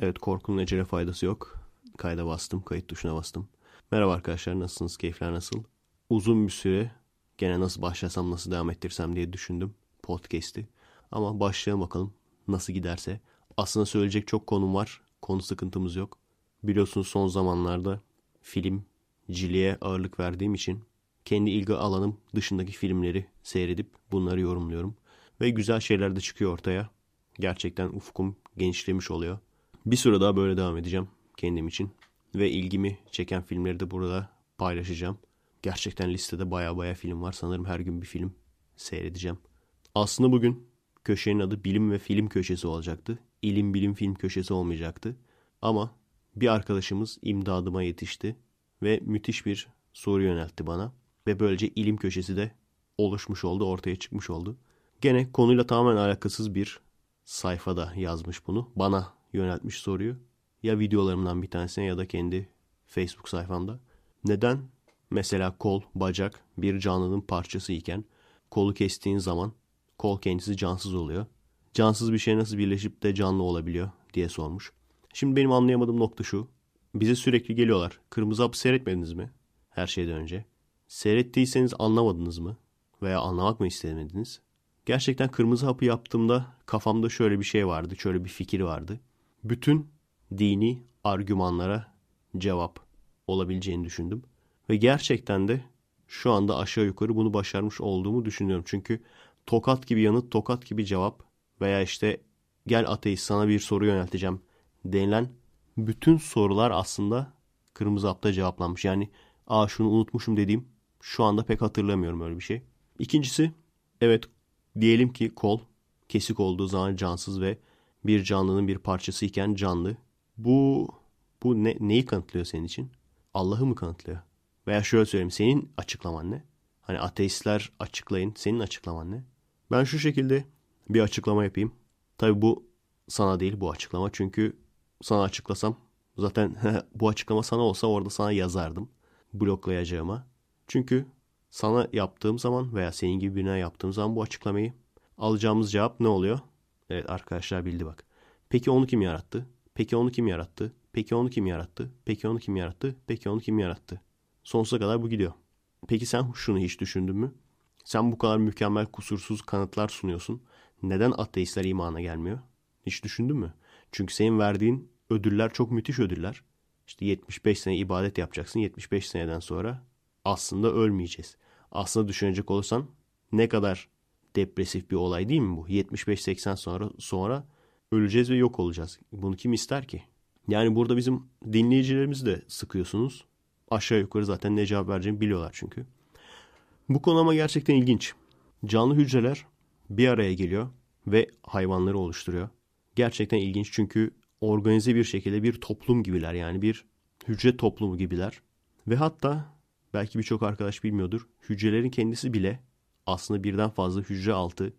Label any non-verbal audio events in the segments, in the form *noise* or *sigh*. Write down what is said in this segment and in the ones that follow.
Evet korkunun ecele faydası yok. Kayda bastım, kayıt tuşuna bastım. Merhaba arkadaşlar nasılsınız, keyifler nasıl? Uzun bir süre gene nasıl başlasam, nasıl devam ettirsem diye düşündüm podcast'i. Ama başlayalım bakalım nasıl giderse. Aslında söyleyecek çok konum var. Konu sıkıntımız yok. Biliyorsunuz son zamanlarda film, ciliye ağırlık verdiğim için kendi ilgi alanım dışındaki filmleri seyredip bunları yorumluyorum. Ve güzel şeyler de çıkıyor ortaya. Gerçekten ufkum genişlemiş oluyor. Bir süre daha böyle devam edeceğim kendim için. Ve ilgimi çeken filmleri de burada paylaşacağım. Gerçekten listede baya baya film var. Sanırım her gün bir film seyredeceğim. Aslında bugün köşenin adı bilim ve film köşesi olacaktı. İlim bilim film köşesi olmayacaktı. Ama bir arkadaşımız imdadıma yetişti ve müthiş bir soru yöneltti bana. Ve böylece ilim köşesi de oluşmuş oldu, ortaya çıkmış oldu. Gene konuyla tamamen alakasız bir sayfada yazmış bunu. Bana yöneltmiş soruyu. Ya videolarımdan bir tanesine ya da kendi Facebook sayfamda. Neden mesela kol, bacak bir canlının parçası iken kolu kestiğin zaman kol kendisi cansız oluyor. Cansız bir şey nasıl birleşip de canlı olabiliyor diye sormuş. Şimdi benim anlayamadığım nokta şu. Bize sürekli geliyorlar. Kırmızı hapı seyretmediniz mi? Her şeyden önce. Seyrettiyseniz anlamadınız mı? Veya anlamak mı istemediniz? Gerçekten kırmızı hapı yaptığımda kafamda şöyle bir şey vardı, şöyle bir fikir vardı. Bütün dini argümanlara cevap olabileceğini düşündüm. Ve gerçekten de şu anda aşağı yukarı bunu başarmış olduğumu düşünüyorum. Çünkü tokat gibi yanıt, tokat gibi cevap veya işte gel ateist sana bir soru yönelteceğim denilen bütün sorular aslında kırmızı hapta cevaplanmış. Yani aa şunu unutmuşum dediğim şu anda pek hatırlamıyorum öyle bir şey. İkincisi evet diyelim ki kol kesik olduğu zaman cansız ve bir canlının bir parçası iken canlı. Bu bu ne, neyi kanıtlıyor senin için? Allah'ı mı kanıtlıyor? Veya şöyle söyleyeyim senin açıklaman ne? Hani ateistler açıklayın senin açıklaman ne? Ben şu şekilde bir açıklama yapayım. Tabi bu sana değil bu açıklama çünkü sana açıklasam zaten *laughs* bu açıklama sana olsa orada sana yazardım bloklayacağıma. Çünkü sana yaptığım zaman veya senin gibi birine yaptığım zaman bu açıklamayı alacağımız cevap ne oluyor? Evet arkadaşlar bildi bak. Peki onu kim yarattı? Peki onu kim yarattı? Peki onu kim yarattı? Peki onu kim yarattı? Peki onu kim yarattı? Sonsuza kadar bu gidiyor. Peki sen şunu hiç düşündün mü? Sen bu kadar mükemmel kusursuz kanıtlar sunuyorsun. Neden ateistler imana gelmiyor? Hiç düşündün mü? Çünkü senin verdiğin ödüller çok müthiş ödüller. İşte 75 sene ibadet yapacaksın. 75 seneden sonra aslında ölmeyeceğiz. Aslında düşünecek olursan ne kadar depresif bir olay değil mi bu? 75-80 sonra sonra öleceğiz ve yok olacağız. Bunu kim ister ki? Yani burada bizim dinleyicilerimizi de sıkıyorsunuz. Aşağı yukarı zaten ne cevap vereceğimi biliyorlar çünkü. Bu konu ama gerçekten ilginç. Canlı hücreler bir araya geliyor ve hayvanları oluşturuyor. Gerçekten ilginç çünkü organize bir şekilde bir toplum gibiler yani bir hücre toplumu gibiler. Ve hatta belki birçok arkadaş bilmiyordur hücrelerin kendisi bile aslında birden fazla hücre altı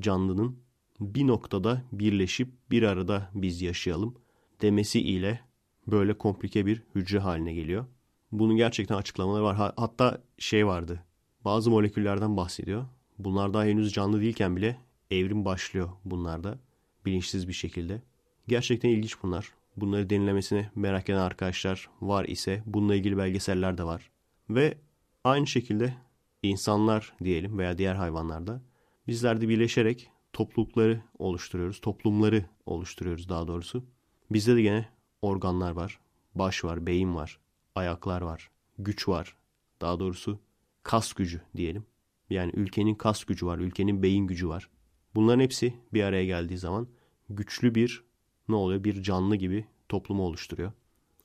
canlının bir noktada birleşip bir arada biz yaşayalım demesi ile böyle komplike bir hücre haline geliyor. Bunun gerçekten açıklamaları var. Hatta şey vardı. Bazı moleküllerden bahsediyor. Bunlar daha henüz canlı değilken bile evrim başlıyor bunlarda. Bilinçsiz bir şekilde. Gerçekten ilginç bunlar. Bunları denilemesini merak eden arkadaşlar var ise bununla ilgili belgeseller de var. Ve aynı şekilde insanlar diyelim veya diğer hayvanlarda bizler de birleşerek toplulukları oluşturuyoruz. Toplumları oluşturuyoruz daha doğrusu. Bizde de gene organlar var. Baş var, beyin var, ayaklar var, güç var. Daha doğrusu kas gücü diyelim. Yani ülkenin kas gücü var, ülkenin beyin gücü var. Bunların hepsi bir araya geldiği zaman güçlü bir ne oluyor? Bir canlı gibi toplumu oluşturuyor.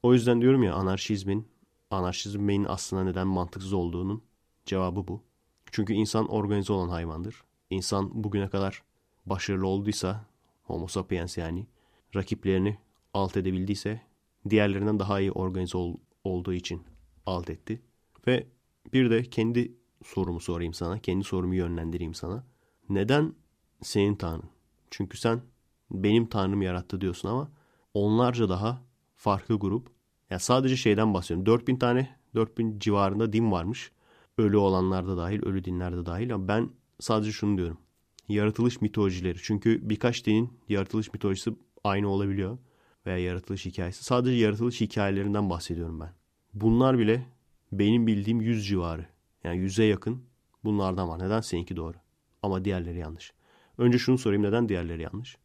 O yüzden diyorum ya anarşizmin, anarşizmin aslında neden mantıksız olduğunun cevabı bu. Çünkü insan organize olan hayvandır. İnsan bugüne kadar başarılı olduysa, homo sapiens yani, rakiplerini alt edebildiyse, diğerlerinden daha iyi organize ol, olduğu için alt etti. Ve bir de kendi sorumu sorayım sana, kendi sorumu yönlendireyim sana. Neden senin tanrın? Çünkü sen benim tanrım yarattı diyorsun ama onlarca daha farklı grup. Ya yani sadece şeyden bahsediyorum. 4000 tane, 4000 civarında din varmış. Ölü olanlar da dahil, ölü dinler de dahil. Ama ben sadece şunu diyorum. Yaratılış mitolojileri. Çünkü birkaç dinin yaratılış mitolojisi aynı olabiliyor. veya yaratılış hikayesi. Sadece yaratılış hikayelerinden bahsediyorum ben. Bunlar bile benim bildiğim 100 civarı. Yani 100'e yakın bunlardan var. Neden? Seninki doğru. Ama diğerleri yanlış. Önce şunu sorayım neden diğerleri yanlış?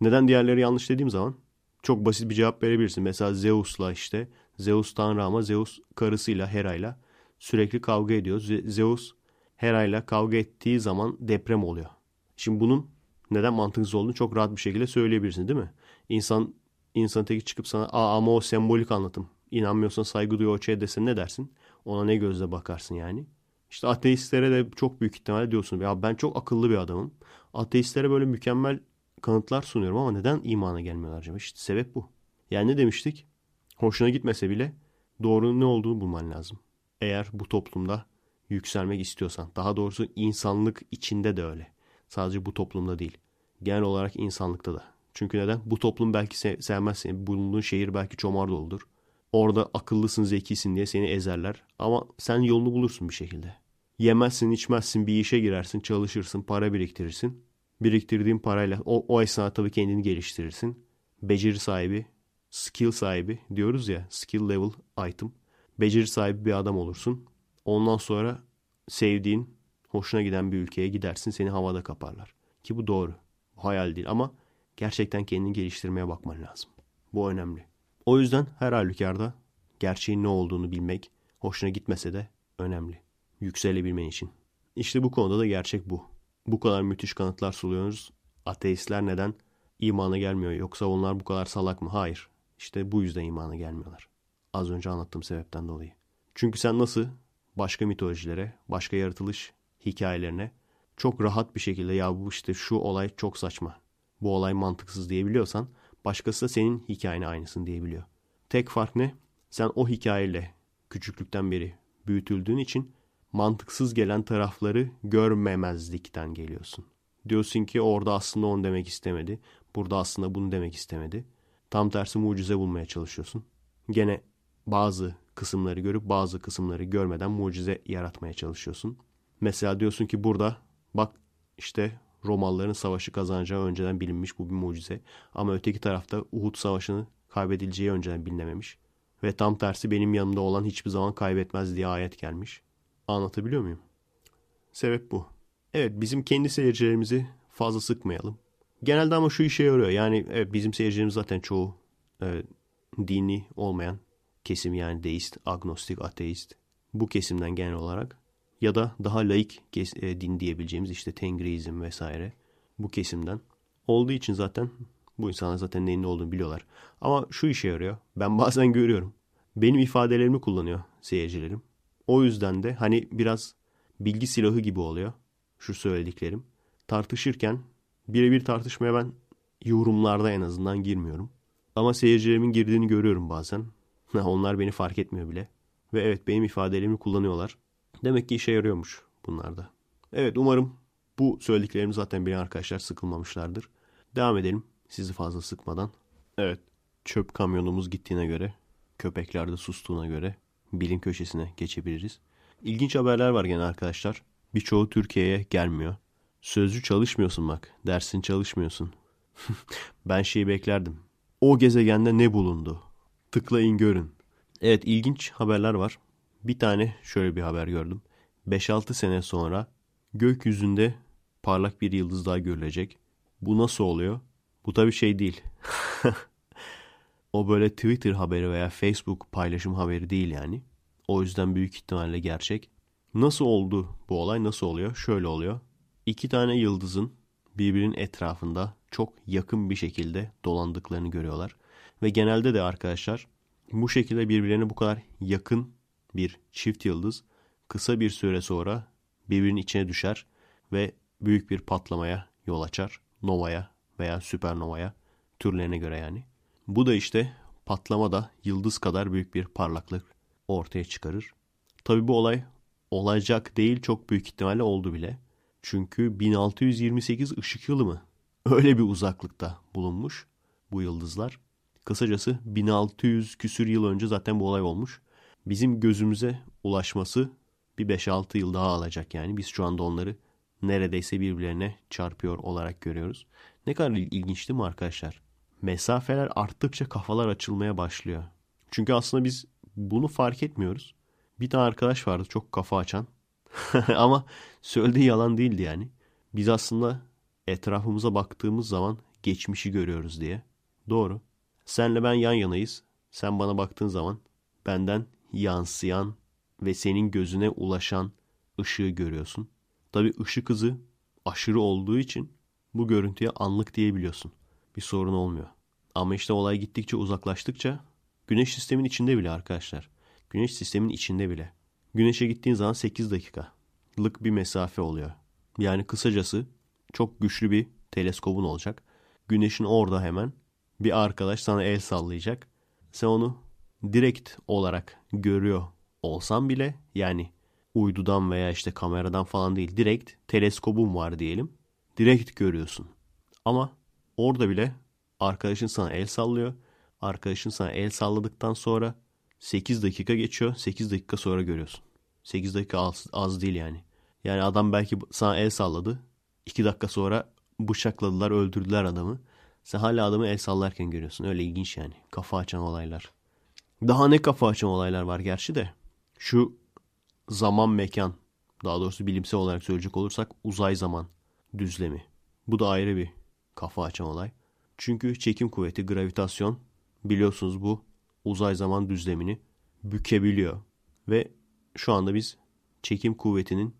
Neden diğerleri yanlış dediğim zaman çok basit bir cevap verebilirsin. Mesela Zeus'la işte Zeus tanrı ama Zeus karısıyla Hera'yla sürekli kavga ediyor. Zeus Hera'yla kavga ettiği zaman deprem oluyor. Şimdi bunun neden mantıksız olduğunu çok rahat bir şekilde söyleyebilirsin değil mi? İnsan insan teki çıkıp sana Aa, ama o sembolik anlatım. İnanmıyorsan saygı duyuyor o şey desen ne dersin? Ona ne gözle bakarsın yani? İşte ateistlere de çok büyük ihtimalle diyorsun. Ya ben çok akıllı bir adamım. Ateistlere böyle mükemmel kanıtlar sunuyorum ama neden imana gelmiyorlar acaba? İşte sebep bu. Yani ne demiştik? Hoşuna gitmese bile doğrunun ne olduğunu bulman lazım. Eğer bu toplumda yükselmek istiyorsan. Daha doğrusu insanlık içinde de öyle. Sadece bu toplumda değil. Genel olarak insanlıkta da. Çünkü neden? Bu toplum belki se- sevmezsin. Bulunduğun şehir belki çomar doludur. Orada akıllısın, zekisin diye seni ezerler. Ama sen yolunu bulursun bir şekilde. Yemezsin, içmezsin, bir işe girersin, çalışırsın, para biriktirirsin. Biriktirdiğin parayla o, o esnada tabii kendini geliştirirsin. Beceri sahibi, skill sahibi diyoruz ya, skill level item. Beceri sahibi bir adam olursun. Ondan sonra sevdiğin, hoşuna giden bir ülkeye gidersin, seni havada kaparlar. Ki bu doğru. Bu hayal değil ama gerçekten kendini geliştirmeye bakman lazım. Bu önemli. O yüzden her halükarda gerçeğin ne olduğunu bilmek hoşuna gitmese de önemli. Yükselebilmen için. İşte bu konuda da gerçek bu. Bu kadar müthiş kanıtlar sunuyoruz. Ateistler neden imana gelmiyor? Yoksa onlar bu kadar salak mı? Hayır. İşte bu yüzden imana gelmiyorlar. Az önce anlattığım sebepten dolayı. Çünkü sen nasıl başka mitolojilere, başka yaratılış hikayelerine çok rahat bir şekilde ya bu işte şu olay çok saçma. Bu olay mantıksız diyebiliyorsan başkası da senin hikayene aynısın diyebiliyor. Tek fark ne? Sen o hikayeyle küçüklükten beri büyütüldüğün için mantıksız gelen tarafları görmemezlikten geliyorsun. Diyorsun ki orada aslında onu demek istemedi. Burada aslında bunu demek istemedi. Tam tersi mucize bulmaya çalışıyorsun. Gene bazı kısımları görüp bazı kısımları görmeden mucize yaratmaya çalışıyorsun. Mesela diyorsun ki burada bak işte Romalıların savaşı kazanacağı önceden bilinmiş bu bir mucize. Ama öteki tarafta Uhud savaşını kaybedileceği önceden bilinememiş. Ve tam tersi benim yanımda olan hiçbir zaman kaybetmez diye ayet gelmiş. Anlatabiliyor muyum? Sebep bu. Evet bizim kendi seyircilerimizi fazla sıkmayalım. Genelde ama şu işe yarıyor. Yani evet, bizim seyircilerimiz zaten çoğu e, dini olmayan kesim yani deist, agnostik, ateist. Bu kesimden genel olarak ya da daha laik e, din diyebileceğimiz işte Tengriizm vesaire bu kesimden olduğu için zaten bu insanlar zaten neyin ne olduğunu biliyorlar. Ama şu işe yarıyor. Ben bazen görüyorum. Benim ifadelerimi kullanıyor seyircilerim. O yüzden de hani biraz bilgi silahı gibi oluyor şu söylediklerim. Tartışırken birebir tartışmaya ben yorumlarda en azından girmiyorum. Ama seyircilerimin girdiğini görüyorum bazen. *laughs* Onlar beni fark etmiyor bile. Ve evet benim ifadelerimi kullanıyorlar. Demek ki işe yarıyormuş bunlarda. Evet umarım bu söylediklerim zaten bilen arkadaşlar sıkılmamışlardır. Devam edelim sizi fazla sıkmadan. Evet çöp kamyonumuz gittiğine göre, köpekler de sustuğuna göre bilim köşesine geçebiliriz. İlginç haberler var gene arkadaşlar. Birçoğu Türkiye'ye gelmiyor. Sözcü çalışmıyorsun bak. Dersin çalışmıyorsun. *laughs* ben şeyi beklerdim. O gezegende ne bulundu? Tıklayın görün. Evet ilginç haberler var. Bir tane şöyle bir haber gördüm. 5-6 sene sonra gökyüzünde parlak bir yıldız daha görülecek. Bu nasıl oluyor? Bu tabii şey değil. *laughs* o böyle Twitter haberi veya Facebook paylaşım haberi değil yani. O yüzden büyük ihtimalle gerçek. Nasıl oldu bu olay? Nasıl oluyor? Şöyle oluyor. İki tane yıldızın birbirinin etrafında çok yakın bir şekilde dolandıklarını görüyorlar. Ve genelde de arkadaşlar bu şekilde birbirlerine bu kadar yakın bir çift yıldız kısa bir süre sonra birbirinin içine düşer ve büyük bir patlamaya yol açar. Nova'ya veya süpernova'ya türlerine göre yani. Bu da işte patlamada yıldız kadar büyük bir parlaklık ortaya çıkarır. Tabi bu olay olacak değil çok büyük ihtimalle oldu bile. Çünkü 1628 ışık yılı mı? Öyle bir uzaklıkta bulunmuş bu yıldızlar. Kısacası 1600 küsür yıl önce zaten bu olay olmuş. Bizim gözümüze ulaşması bir 5-6 yıl daha alacak yani. Biz şu anda onları neredeyse birbirlerine çarpıyor olarak görüyoruz. Ne kadar ilginç değil mi arkadaşlar? mesafeler arttıkça kafalar açılmaya başlıyor. Çünkü aslında biz bunu fark etmiyoruz. Bir tane arkadaş vardı çok kafa açan. *laughs* Ama söylediği yalan değildi yani. Biz aslında etrafımıza baktığımız zaman geçmişi görüyoruz diye. Doğru. Senle ben yan yanayız. Sen bana baktığın zaman benden yansıyan ve senin gözüne ulaşan ışığı görüyorsun. Tabi ışık hızı aşırı olduğu için bu görüntüye anlık diyebiliyorsun. Bir sorun olmuyor. Ama işte olay gittikçe uzaklaştıkça güneş sistemin içinde bile arkadaşlar. Güneş sistemin içinde bile. Güneşe gittiğin zaman 8 dakikalık bir mesafe oluyor. Yani kısacası çok güçlü bir teleskobun olacak. Güneşin orada hemen bir arkadaş sana el sallayacak. Sen onu direkt olarak görüyor olsan bile yani uydudan veya işte kameradan falan değil direkt teleskobun var diyelim. Direkt görüyorsun. Ama orada bile arkadaşın sana el sallıyor. Arkadaşın sana el salladıktan sonra 8 dakika geçiyor. 8 dakika sonra görüyorsun. 8 dakika az, az değil yani. Yani adam belki sana el salladı. 2 dakika sonra bıçakladılar, öldürdüler adamı. Sen hala adamı el sallarken görüyorsun. Öyle ilginç yani. Kafa açan olaylar. Daha ne kafa açan olaylar var gerçi de. Şu zaman mekan daha doğrusu bilimsel olarak söyleyecek olursak uzay zaman düzlemi. Bu da ayrı bir kafa açan olay. Çünkü çekim kuvveti, gravitasyon biliyorsunuz bu uzay zaman düzlemini bükebiliyor. Ve şu anda biz çekim kuvvetinin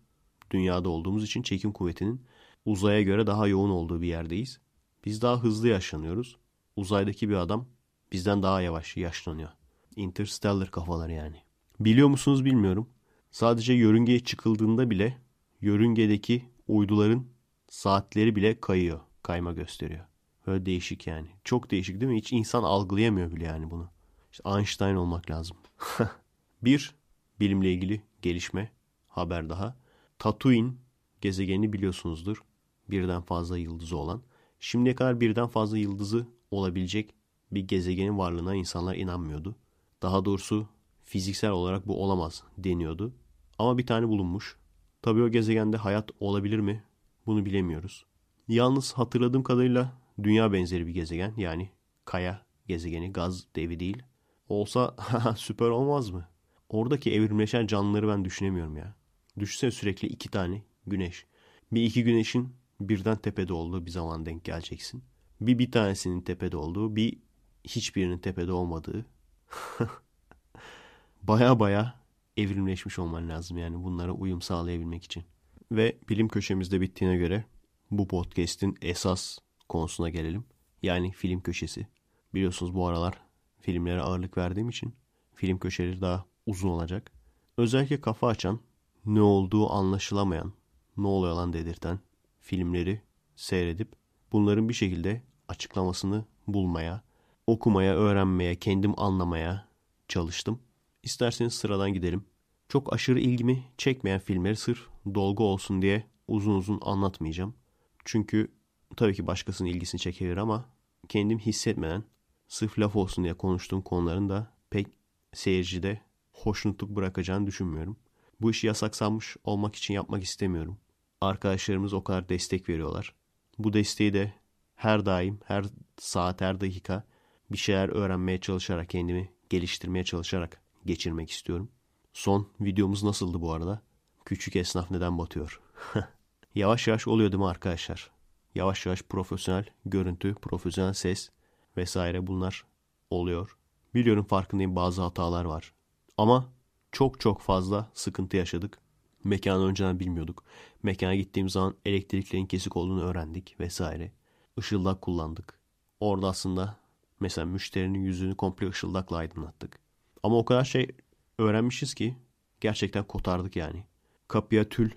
dünyada olduğumuz için çekim kuvvetinin uzaya göre daha yoğun olduğu bir yerdeyiz. Biz daha hızlı yaşlanıyoruz. Uzaydaki bir adam bizden daha yavaş yaşlanıyor. Interstellar kafalar yani. Biliyor musunuz bilmiyorum. Sadece yörüngeye çıkıldığında bile yörüngedeki uyduların saatleri bile kayıyor. Kayma gösteriyor. Böyle değişik yani. Çok değişik değil mi? Hiç insan algılayamıyor bile yani bunu. İşte Einstein olmak lazım. *laughs* bir bilimle ilgili gelişme haber daha. Tatooine gezegeni biliyorsunuzdur. Birden fazla yıldızı olan. Şimdiye kadar birden fazla yıldızı olabilecek bir gezegenin varlığına insanlar inanmıyordu. Daha doğrusu fiziksel olarak bu olamaz deniyordu. Ama bir tane bulunmuş. Tabii o gezegende hayat olabilir mi? Bunu bilemiyoruz. Yalnız hatırladığım kadarıyla dünya benzeri bir gezegen. Yani kaya gezegeni, gaz devi değil. Olsa *laughs* süper olmaz mı? Oradaki evrimleşen canlıları ben düşünemiyorum ya. Düşünsene sürekli iki tane güneş. Bir iki güneşin birden tepede olduğu bir zaman denk geleceksin. Bir bir tanesinin tepede olduğu, bir hiçbirinin tepede olmadığı. *laughs* baya baya evrimleşmiş olman lazım yani bunlara uyum sağlayabilmek için. Ve bilim köşemizde bittiğine göre bu podcast'in esas konusuna gelelim. Yani film köşesi. Biliyorsunuz bu aralar filmlere ağırlık verdiğim için film köşeleri daha uzun olacak. Özellikle kafa açan, ne olduğu anlaşılamayan, ne oluyor lan dedirten filmleri seyredip bunların bir şekilde açıklamasını bulmaya, okumaya, öğrenmeye, kendim anlamaya çalıştım. İsterseniz sıradan gidelim. Çok aşırı ilgimi çekmeyen filmleri sırf dolgu olsun diye uzun uzun anlatmayacağım. Çünkü tabii ki başkasının ilgisini çekebilir ama kendim hissetmeden sırf laf olsun diye konuştuğum konuların da pek seyircide hoşnutluk bırakacağını düşünmüyorum. Bu işi yasaksanmış olmak için yapmak istemiyorum. Arkadaşlarımız o kadar destek veriyorlar. Bu desteği de her daim, her saat, her dakika bir şeyler öğrenmeye çalışarak, kendimi geliştirmeye çalışarak geçirmek istiyorum. Son videomuz nasıldı bu arada? Küçük esnaf neden batıyor? *laughs* yavaş yavaş oluyor değil mi arkadaşlar? Yavaş yavaş profesyonel görüntü, profesyonel ses vesaire bunlar oluyor. Biliyorum farkındayım bazı hatalar var. Ama çok çok fazla sıkıntı yaşadık. Mekanı önceden bilmiyorduk. Mekana gittiğim zaman elektriklerin kesik olduğunu öğrendik vesaire. Işıldak kullandık. Orada aslında mesela müşterinin yüzünü komple ışıldakla aydınlattık. Ama o kadar şey öğrenmişiz ki gerçekten kotardık yani. Kapıya tül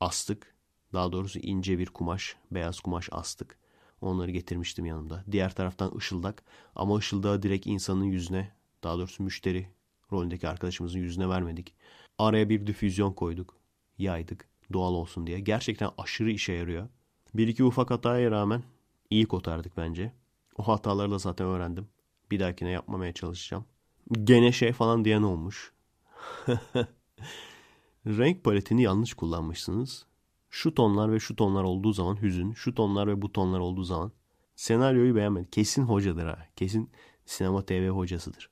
astık. Daha doğrusu ince bir kumaş, beyaz kumaş astık. Onları getirmiştim yanımda. Diğer taraftan ışıldak ama ışıldağı direkt insanın yüzüne, daha doğrusu müşteri rolündeki arkadaşımızın yüzüne vermedik. Araya bir difüzyon koyduk. Yaydık doğal olsun diye. Gerçekten aşırı işe yarıyor. Bir iki ufak hataya rağmen iyi kotardık bence. O hataları da zaten öğrendim. Bir dahakine yapmamaya çalışacağım. Gene şey falan diyen olmuş. *laughs* Renk paletini yanlış kullanmışsınız. Şu tonlar ve şu tonlar olduğu zaman hüzün, şu tonlar ve bu tonlar olduğu zaman Senaryoyu beğenmedi. Kesin hocadır ha. Kesin sinema TV hocasıdır.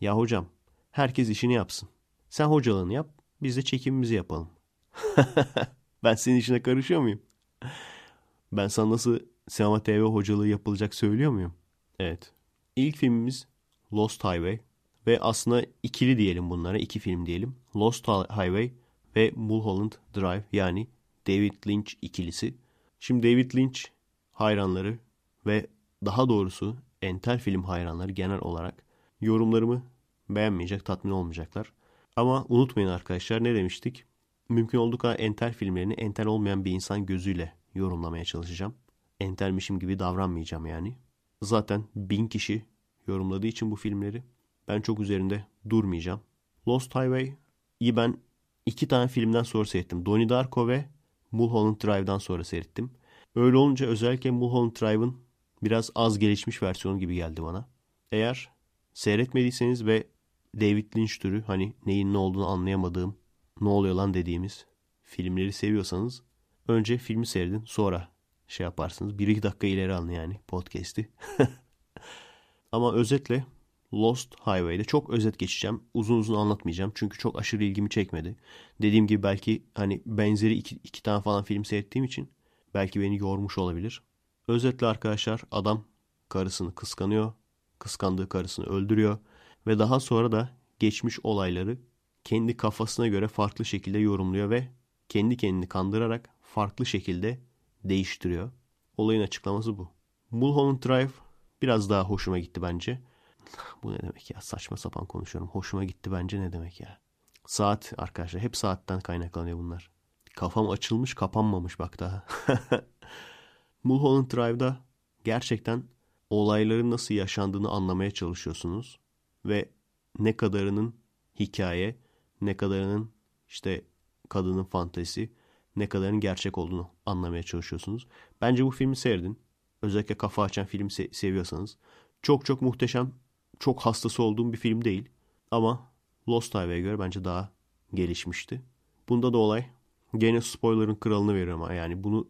Ya hocam herkes işini yapsın. Sen hocalığını yap. Biz de çekimimizi yapalım. *laughs* ben senin işine karışıyor muyum? Ben sana nasıl sinema TV hocalığı yapılacak söylüyor muyum? Evet. İlk filmimiz Lost Highway ve aslında ikili diyelim bunlara. iki film diyelim. Lost Highway ve Mulholland Drive yani David Lynch ikilisi. Şimdi David Lynch hayranları ve daha doğrusu entel film hayranları genel olarak yorumlarımı beğenmeyecek, tatmin olmayacaklar. Ama unutmayın arkadaşlar ne demiştik? Mümkün olduğu kadar entel filmlerini entel olmayan bir insan gözüyle yorumlamaya çalışacağım. Entelmişim gibi davranmayacağım yani. Zaten bin kişi yorumladığı için bu filmleri ben çok üzerinde durmayacağım. Lost Highway'i ben iki tane filmden sonra seyrettim. Donnie Darko ve Mulholland Drive'dan sonra seyrettim. Öyle olunca özellikle Mulholland Drive'ın biraz az gelişmiş versiyonu gibi geldi bana. Eğer seyretmediyseniz ve David Lynch türü hani neyin ne olduğunu anlayamadığım, ne oluyor lan dediğimiz filmleri seviyorsanız önce filmi seyredin sonra şey yaparsınız. Bir iki dakika ileri alın yani podcast'i. *laughs* Ama özetle Lost Highway'de çok özet geçeceğim. Uzun uzun anlatmayacağım. Çünkü çok aşırı ilgimi çekmedi. Dediğim gibi belki hani benzeri iki, iki tane falan film seyrettiğim için belki beni yormuş olabilir. Özetle arkadaşlar adam karısını kıskanıyor. Kıskandığı karısını öldürüyor. Ve daha sonra da geçmiş olayları kendi kafasına göre farklı şekilde yorumluyor ve kendi kendini kandırarak farklı şekilde değiştiriyor. Olayın açıklaması bu. Mulholland Drive biraz daha hoşuma gitti bence. Bu ne demek ya? Saçma sapan konuşuyorum. Hoşuma gitti bence ne demek ya? Saat arkadaşlar. Hep saatten kaynaklanıyor bunlar. Kafam açılmış kapanmamış bak daha. *laughs* Mulholland Drive'da gerçekten olayların nasıl yaşandığını anlamaya çalışıyorsunuz. Ve ne kadarının hikaye, ne kadarının işte kadının fantezi, ne kadarının gerçek olduğunu anlamaya çalışıyorsunuz. Bence bu filmi seyredin. Özellikle kafa açan film se- seviyorsanız. Çok çok muhteşem çok hastası olduğum bir film değil. Ama Lost Highway'e göre bence daha gelişmişti. Bunda da olay gene spoiler'ın kralını veriyorum ama yani bunu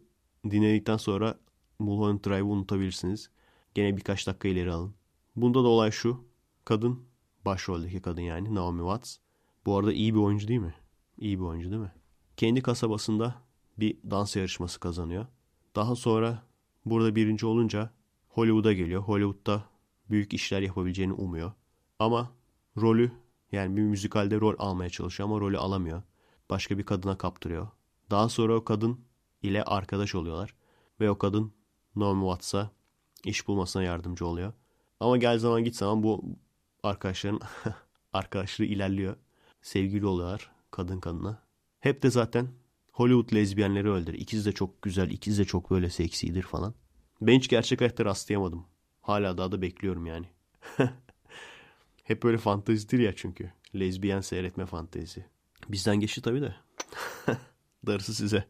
dinledikten sonra Mulholland Drive'ı unutabilirsiniz. Gene birkaç dakika ileri alın. Bunda da olay şu. Kadın, başroldeki kadın yani Naomi Watts. Bu arada iyi bir oyuncu değil mi? İyi bir oyuncu değil mi? Kendi kasabasında bir dans yarışması kazanıyor. Daha sonra burada birinci olunca Hollywood'a geliyor. Hollywood'da büyük işler yapabileceğini umuyor. Ama rolü yani bir müzikalde rol almaya çalışıyor ama rolü alamıyor. Başka bir kadına kaptırıyor. Daha sonra o kadın ile arkadaş oluyorlar. Ve o kadın Naomi Watts'a iş bulmasına yardımcı oluyor. Ama gel zaman git zaman bu arkadaşların *laughs* arkadaşlığı ilerliyor. Sevgili oluyorlar kadın kadına. Hep de zaten Hollywood lezbiyenleri öldür. İkisi de çok güzel, ikisi de çok böyle seksidir falan. Ben hiç gerçek hayatta rastlayamadım. Hala daha da bekliyorum yani. *laughs* Hep böyle fantezidir ya çünkü. Lezbiyen seyretme fantezi. Bizden geçti tabii de. *laughs* Darısı size.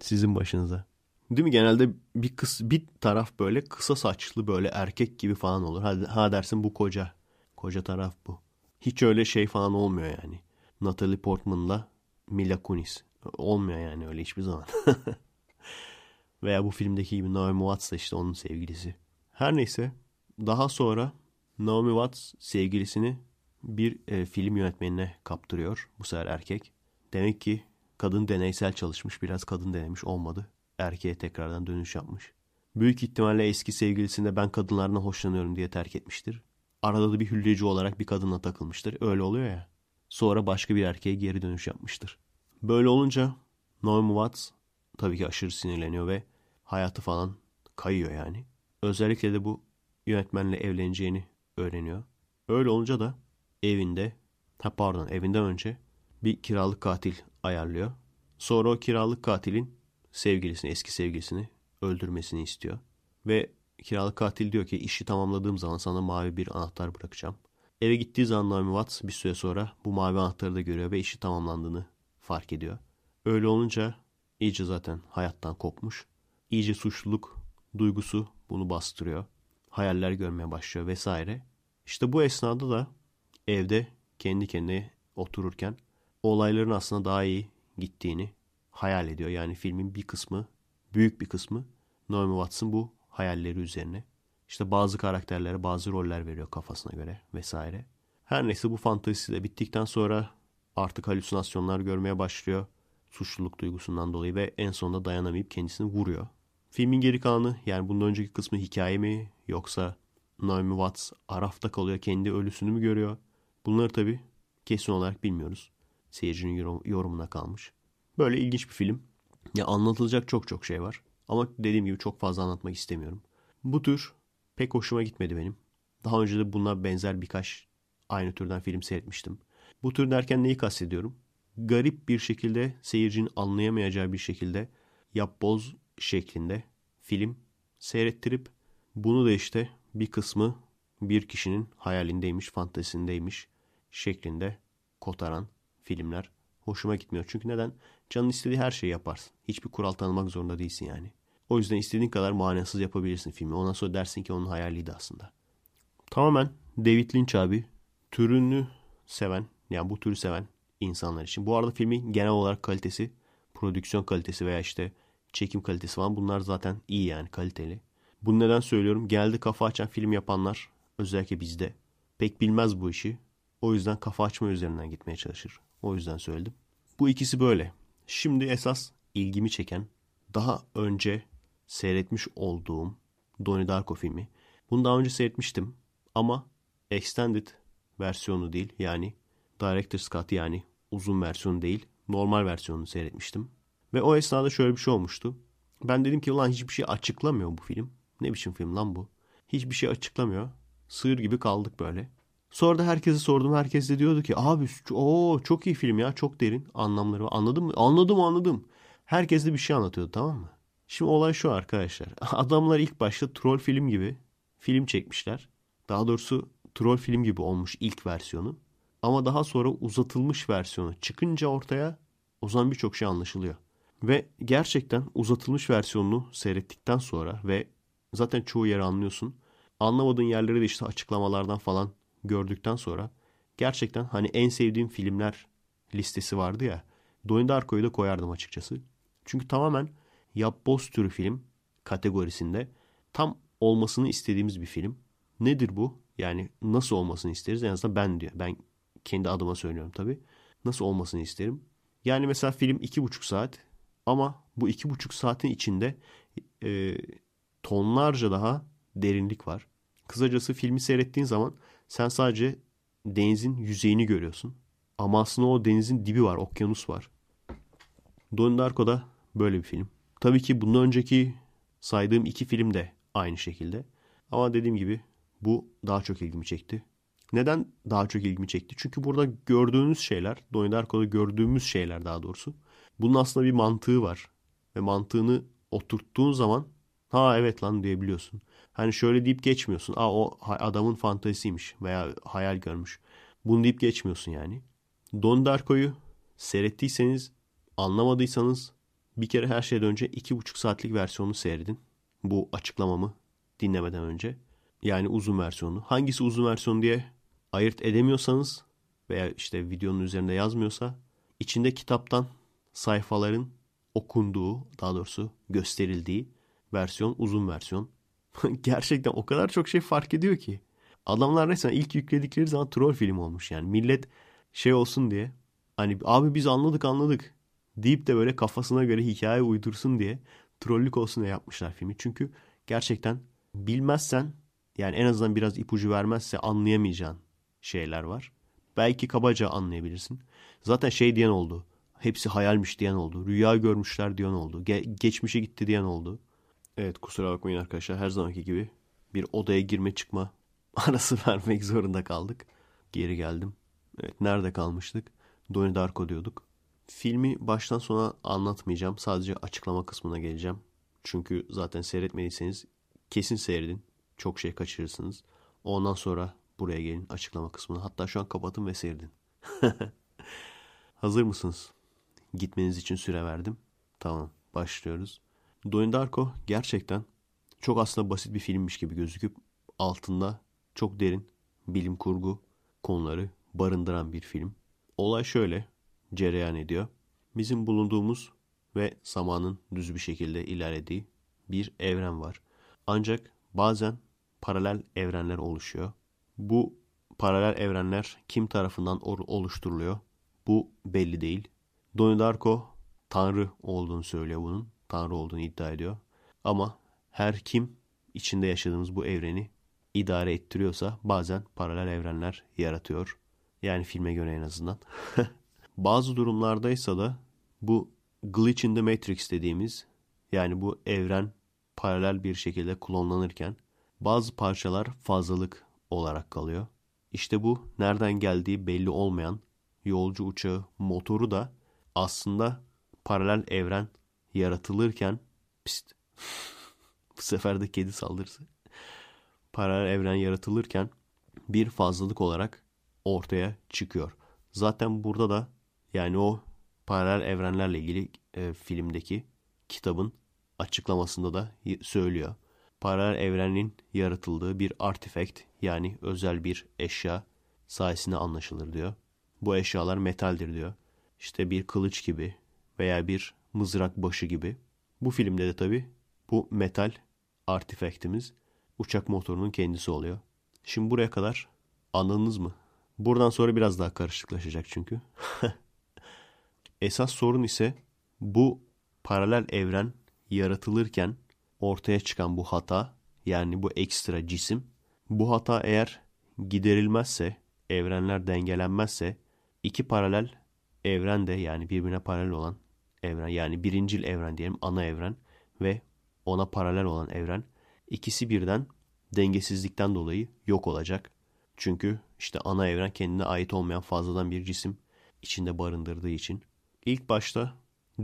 Sizin başınıza. Değil mi? Genelde bir kıs bir taraf böyle kısa saçlı böyle erkek gibi falan olur. Ha, ha dersin bu koca. Koca taraf bu. Hiç öyle şey falan olmuyor yani. Natalie Portman'la Mila Kunis. Olmuyor yani öyle hiçbir zaman. *laughs* Veya bu filmdeki gibi Naomi Watts da işte onun sevgilisi. Her neyse daha sonra Naomi Watts sevgilisini bir e, film yönetmenine kaptırıyor. Bu sefer erkek. Demek ki kadın deneysel çalışmış. Biraz kadın denemiş olmadı. Erkeğe tekrardan dönüş yapmış. Büyük ihtimalle eski sevgilisinde ben kadınlardan hoşlanıyorum diye terk etmiştir. Arada da bir hülleci olarak bir kadınla takılmıştır. Öyle oluyor ya. Sonra başka bir erkeğe geri dönüş yapmıştır. Böyle olunca Naomi Watts tabii ki aşırı sinirleniyor ve hayatı falan kayıyor yani. Özellikle de bu yönetmenle evleneceğini öğreniyor. Öyle olunca da evinde, ha pardon evinden önce bir kiralık katil ayarlıyor. Sonra o kiralık katilin sevgilisini, eski sevgilisini öldürmesini istiyor. Ve kiralık katil diyor ki işi tamamladığım zaman sana mavi bir anahtar bırakacağım. Eve gittiği zaman Naomi Watts bir süre sonra bu mavi anahtarı da görüyor ve işi tamamlandığını fark ediyor. Öyle olunca iyice zaten hayattan kopmuş. İyice suçluluk duygusu bunu bastırıyor. Hayaller görmeye başlıyor vesaire. İşte bu esnada da evde kendi kendine otururken olayların aslında daha iyi gittiğini hayal ediyor. Yani filmin bir kısmı, büyük bir kısmı Naomi Watts'ın bu hayalleri üzerine. İşte bazı karakterlere bazı roller veriyor kafasına göre vesaire. Her neyse bu fantezisi de bittikten sonra artık halüsinasyonlar görmeye başlıyor. Suçluluk duygusundan dolayı ve en sonunda dayanamayıp kendisini vuruyor. Filmin geri kalanı yani bundan önceki kısmı hikaye mi yoksa Naomi Watts Araf'ta kalıyor kendi ölüsünü mü görüyor? Bunları tabi kesin olarak bilmiyoruz. Seyircinin yorumuna kalmış. Böyle ilginç bir film. Ya anlatılacak çok çok şey var. Ama dediğim gibi çok fazla anlatmak istemiyorum. Bu tür pek hoşuma gitmedi benim. Daha önce de buna benzer birkaç aynı türden film seyretmiştim. Bu tür derken neyi kastediyorum? Garip bir şekilde seyircinin anlayamayacağı bir şekilde yapboz şeklinde film seyrettirip bunu da işte bir kısmı bir kişinin hayalindeymiş, fantezisindeymiş şeklinde kotaran filmler hoşuma gitmiyor. Çünkü neden? Canın istediği her şeyi yaparsın. Hiçbir kural tanımak zorunda değilsin yani. O yüzden istediğin kadar manasız yapabilirsin filmi. Ondan sonra dersin ki onun hayaliydi aslında. Tamamen David Lynch abi türünü seven, yani bu türü seven insanlar için. Bu arada filmin genel olarak kalitesi, prodüksiyon kalitesi veya işte çekim kalitesi falan bunlar zaten iyi yani kaliteli. Bunu neden söylüyorum? Geldi kafa açan film yapanlar özellikle bizde pek bilmez bu işi. O yüzden kafa açma üzerinden gitmeye çalışır. O yüzden söyledim. Bu ikisi böyle. Şimdi esas ilgimi çeken daha önce seyretmiş olduğum Donnie Darko filmi. Bunu daha önce seyretmiştim ama extended versiyonu değil yani Director's Cut yani uzun versiyonu değil normal versiyonunu seyretmiştim. Ve o esnada şöyle bir şey olmuştu. Ben dedim ki ulan hiçbir şey açıklamıyor bu film. Ne biçim film lan bu? Hiçbir şey açıklamıyor. Sığır gibi kaldık böyle. Sonra da herkese sordum. Herkes de diyordu ki abi o çok iyi film ya. Çok derin anlamları var. Anladın mı? Anladım anladım. Herkes de bir şey anlatıyordu tamam mı? Şimdi olay şu arkadaşlar. *laughs* Adamlar ilk başta troll film gibi film çekmişler. Daha doğrusu troll film gibi olmuş ilk versiyonu. Ama daha sonra uzatılmış versiyonu çıkınca ortaya o zaman birçok şey anlaşılıyor. Ve gerçekten uzatılmış versiyonunu seyrettikten sonra ve zaten çoğu yeri anlıyorsun. Anlamadığın yerleri de işte açıklamalardan falan gördükten sonra gerçekten hani en sevdiğim filmler listesi vardı ya. Donnie Darko'yu da koyardım açıkçası. Çünkü tamamen yapboz türü film kategorisinde tam olmasını istediğimiz bir film. Nedir bu? Yani nasıl olmasını isteriz? En azından ben diyor. Ben kendi adıma söylüyorum tabii. Nasıl olmasını isterim? Yani mesela film iki buçuk saat ama bu iki buçuk saatin içinde e, tonlarca daha derinlik var. Kısacası filmi seyrettiğin zaman sen sadece denizin yüzeyini görüyorsun. Ama aslında o denizin dibi var, okyanus var. Donnie Darko da böyle bir film. Tabii ki bundan önceki saydığım iki film de aynı şekilde. Ama dediğim gibi bu daha çok ilgimi çekti. Neden daha çok ilgimi çekti? Çünkü burada gördüğünüz şeyler, Donnie Darko'da gördüğümüz şeyler daha doğrusu. Bunun aslında bir mantığı var. Ve mantığını oturttuğun zaman ha evet lan diyebiliyorsun. Hani şöyle deyip geçmiyorsun. Aa o adamın fantezisiymiş veya hayal görmüş. Bunu deyip geçmiyorsun yani. Don Darko'yu seyrettiyseniz anlamadıysanız bir kere her şeyden önce iki buçuk saatlik versiyonu seyredin. Bu açıklamamı dinlemeden önce. Yani uzun versiyonu. Hangisi uzun versiyon diye ayırt edemiyorsanız veya işte videonun üzerinde yazmıyorsa içinde kitaptan sayfaların okunduğu daha doğrusu gösterildiği versiyon uzun versiyon. *laughs* Gerçekten o kadar çok şey fark ediyor ki. Adamlar resmen ilk yükledikleri zaman troll film olmuş yani. Millet şey olsun diye hani abi biz anladık anladık deyip de böyle kafasına göre hikaye uydursun diye trollük olsun diye yapmışlar filmi. Çünkü gerçekten bilmezsen yani en azından biraz ipucu vermezse anlayamayacağın şeyler var. Belki kabaca anlayabilirsin. Zaten şey diyen oldu. Hepsi hayalmiş diyen oldu. Rüya görmüşler diyen oldu. Ge- geçmişe gitti diyen oldu. Evet kusura bakmayın arkadaşlar. Her zamanki gibi bir odaya girme çıkma *laughs* arası vermek zorunda kaldık. Geri geldim. Evet nerede kalmıştık? Donnie Darko diyorduk. Filmi baştan sona anlatmayacağım. Sadece açıklama kısmına geleceğim. Çünkü zaten seyretmediyseniz kesin seyredin. Çok şey kaçırırsınız. Ondan sonra buraya gelin açıklama kısmına. Hatta şu an kapatın ve seyredin. *laughs* Hazır mısınız? Gitmeniz için süre verdim. Tamam başlıyoruz. Donnie Darko gerçekten çok aslında basit bir filmmiş gibi gözüküp altında çok derin bilim kurgu konuları barındıran bir film. Olay şöyle cereyan ediyor. Bizim bulunduğumuz ve zamanın düz bir şekilde ilerlediği bir evren var. Ancak bazen paralel evrenler oluşuyor. Bu paralel evrenler kim tarafından oluşturuluyor? Bu belli değil. Donnie Darko tanrı olduğunu söylüyor bunun. Tanrı olduğunu iddia ediyor. Ama her kim içinde yaşadığımız bu evreni idare ettiriyorsa bazen paralel evrenler yaratıyor. Yani filme göre en azından. *laughs* Bazı durumlardaysa da bu glitch in the matrix dediğimiz yani bu evren paralel bir şekilde klonlanırken bazı parçalar fazlalık olarak kalıyor. İşte bu nereden geldiği belli olmayan yolcu uçağı motoru da aslında paralel evren yaratılırken pist *laughs* bu sefer de kedi saldırısı paralel evren yaratılırken bir fazlalık olarak ortaya çıkıyor. Zaten burada da yani o paralel evrenlerle ilgili e, filmdeki kitabın açıklamasında da söylüyor. Paralel evrenin yaratıldığı bir artifact yani özel bir eşya sayesinde anlaşılır diyor. Bu eşyalar metaldir diyor. İşte bir kılıç gibi veya bir mızrak başı gibi. Bu filmde de tabi bu metal artifaktimiz uçak motorunun kendisi oluyor. Şimdi buraya kadar anladınız mı? Buradan sonra biraz daha karışıklaşacak çünkü. *laughs* Esas sorun ise bu paralel evren yaratılırken ortaya çıkan bu hata yani bu ekstra cisim bu hata eğer giderilmezse evrenler dengelenmezse iki paralel evren de yani birbirine paralel olan evren yani birincil evren diyelim ana evren ve ona paralel olan evren ikisi birden dengesizlikten dolayı yok olacak. Çünkü işte ana evren kendine ait olmayan fazladan bir cisim içinde barındırdığı için ilk başta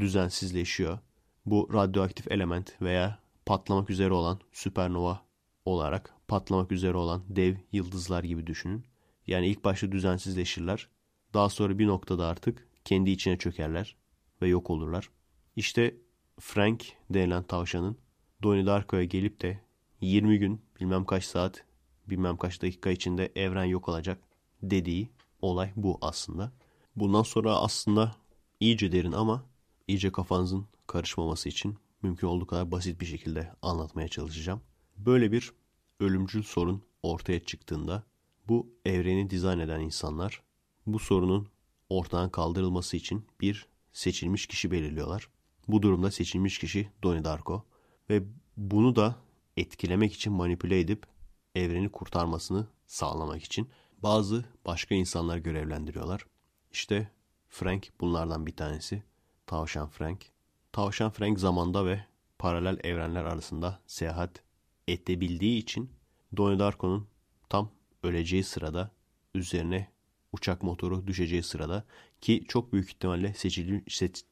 düzensizleşiyor. Bu radyoaktif element veya patlamak üzere olan süpernova olarak patlamak üzere olan dev yıldızlar gibi düşünün. Yani ilk başta düzensizleşirler. Daha sonra bir noktada artık kendi içine çökerler ve yok olurlar. İşte Frank denilen tavşanın Donnie Darko'ya gelip de 20 gün bilmem kaç saat bilmem kaç dakika içinde evren yok olacak dediği olay bu aslında. Bundan sonra aslında iyice derin ama iyice kafanızın karışmaması için mümkün olduğu kadar basit bir şekilde anlatmaya çalışacağım. Böyle bir ölümcül sorun ortaya çıktığında bu evreni dizayn eden insanlar bu sorunun ortadan kaldırılması için bir seçilmiş kişi belirliyorlar. Bu durumda seçilmiş kişi Donnie Darko ve bunu da etkilemek için manipüle edip evreni kurtarmasını sağlamak için bazı başka insanlar görevlendiriyorlar. İşte Frank bunlardan bir tanesi. Tavşan Frank. Tavşan Frank zamanda ve paralel evrenler arasında seyahat edebildiği için Donnie Darko'nun tam öleceği sırada üzerine uçak motoru düşeceği sırada ki çok büyük ihtimalle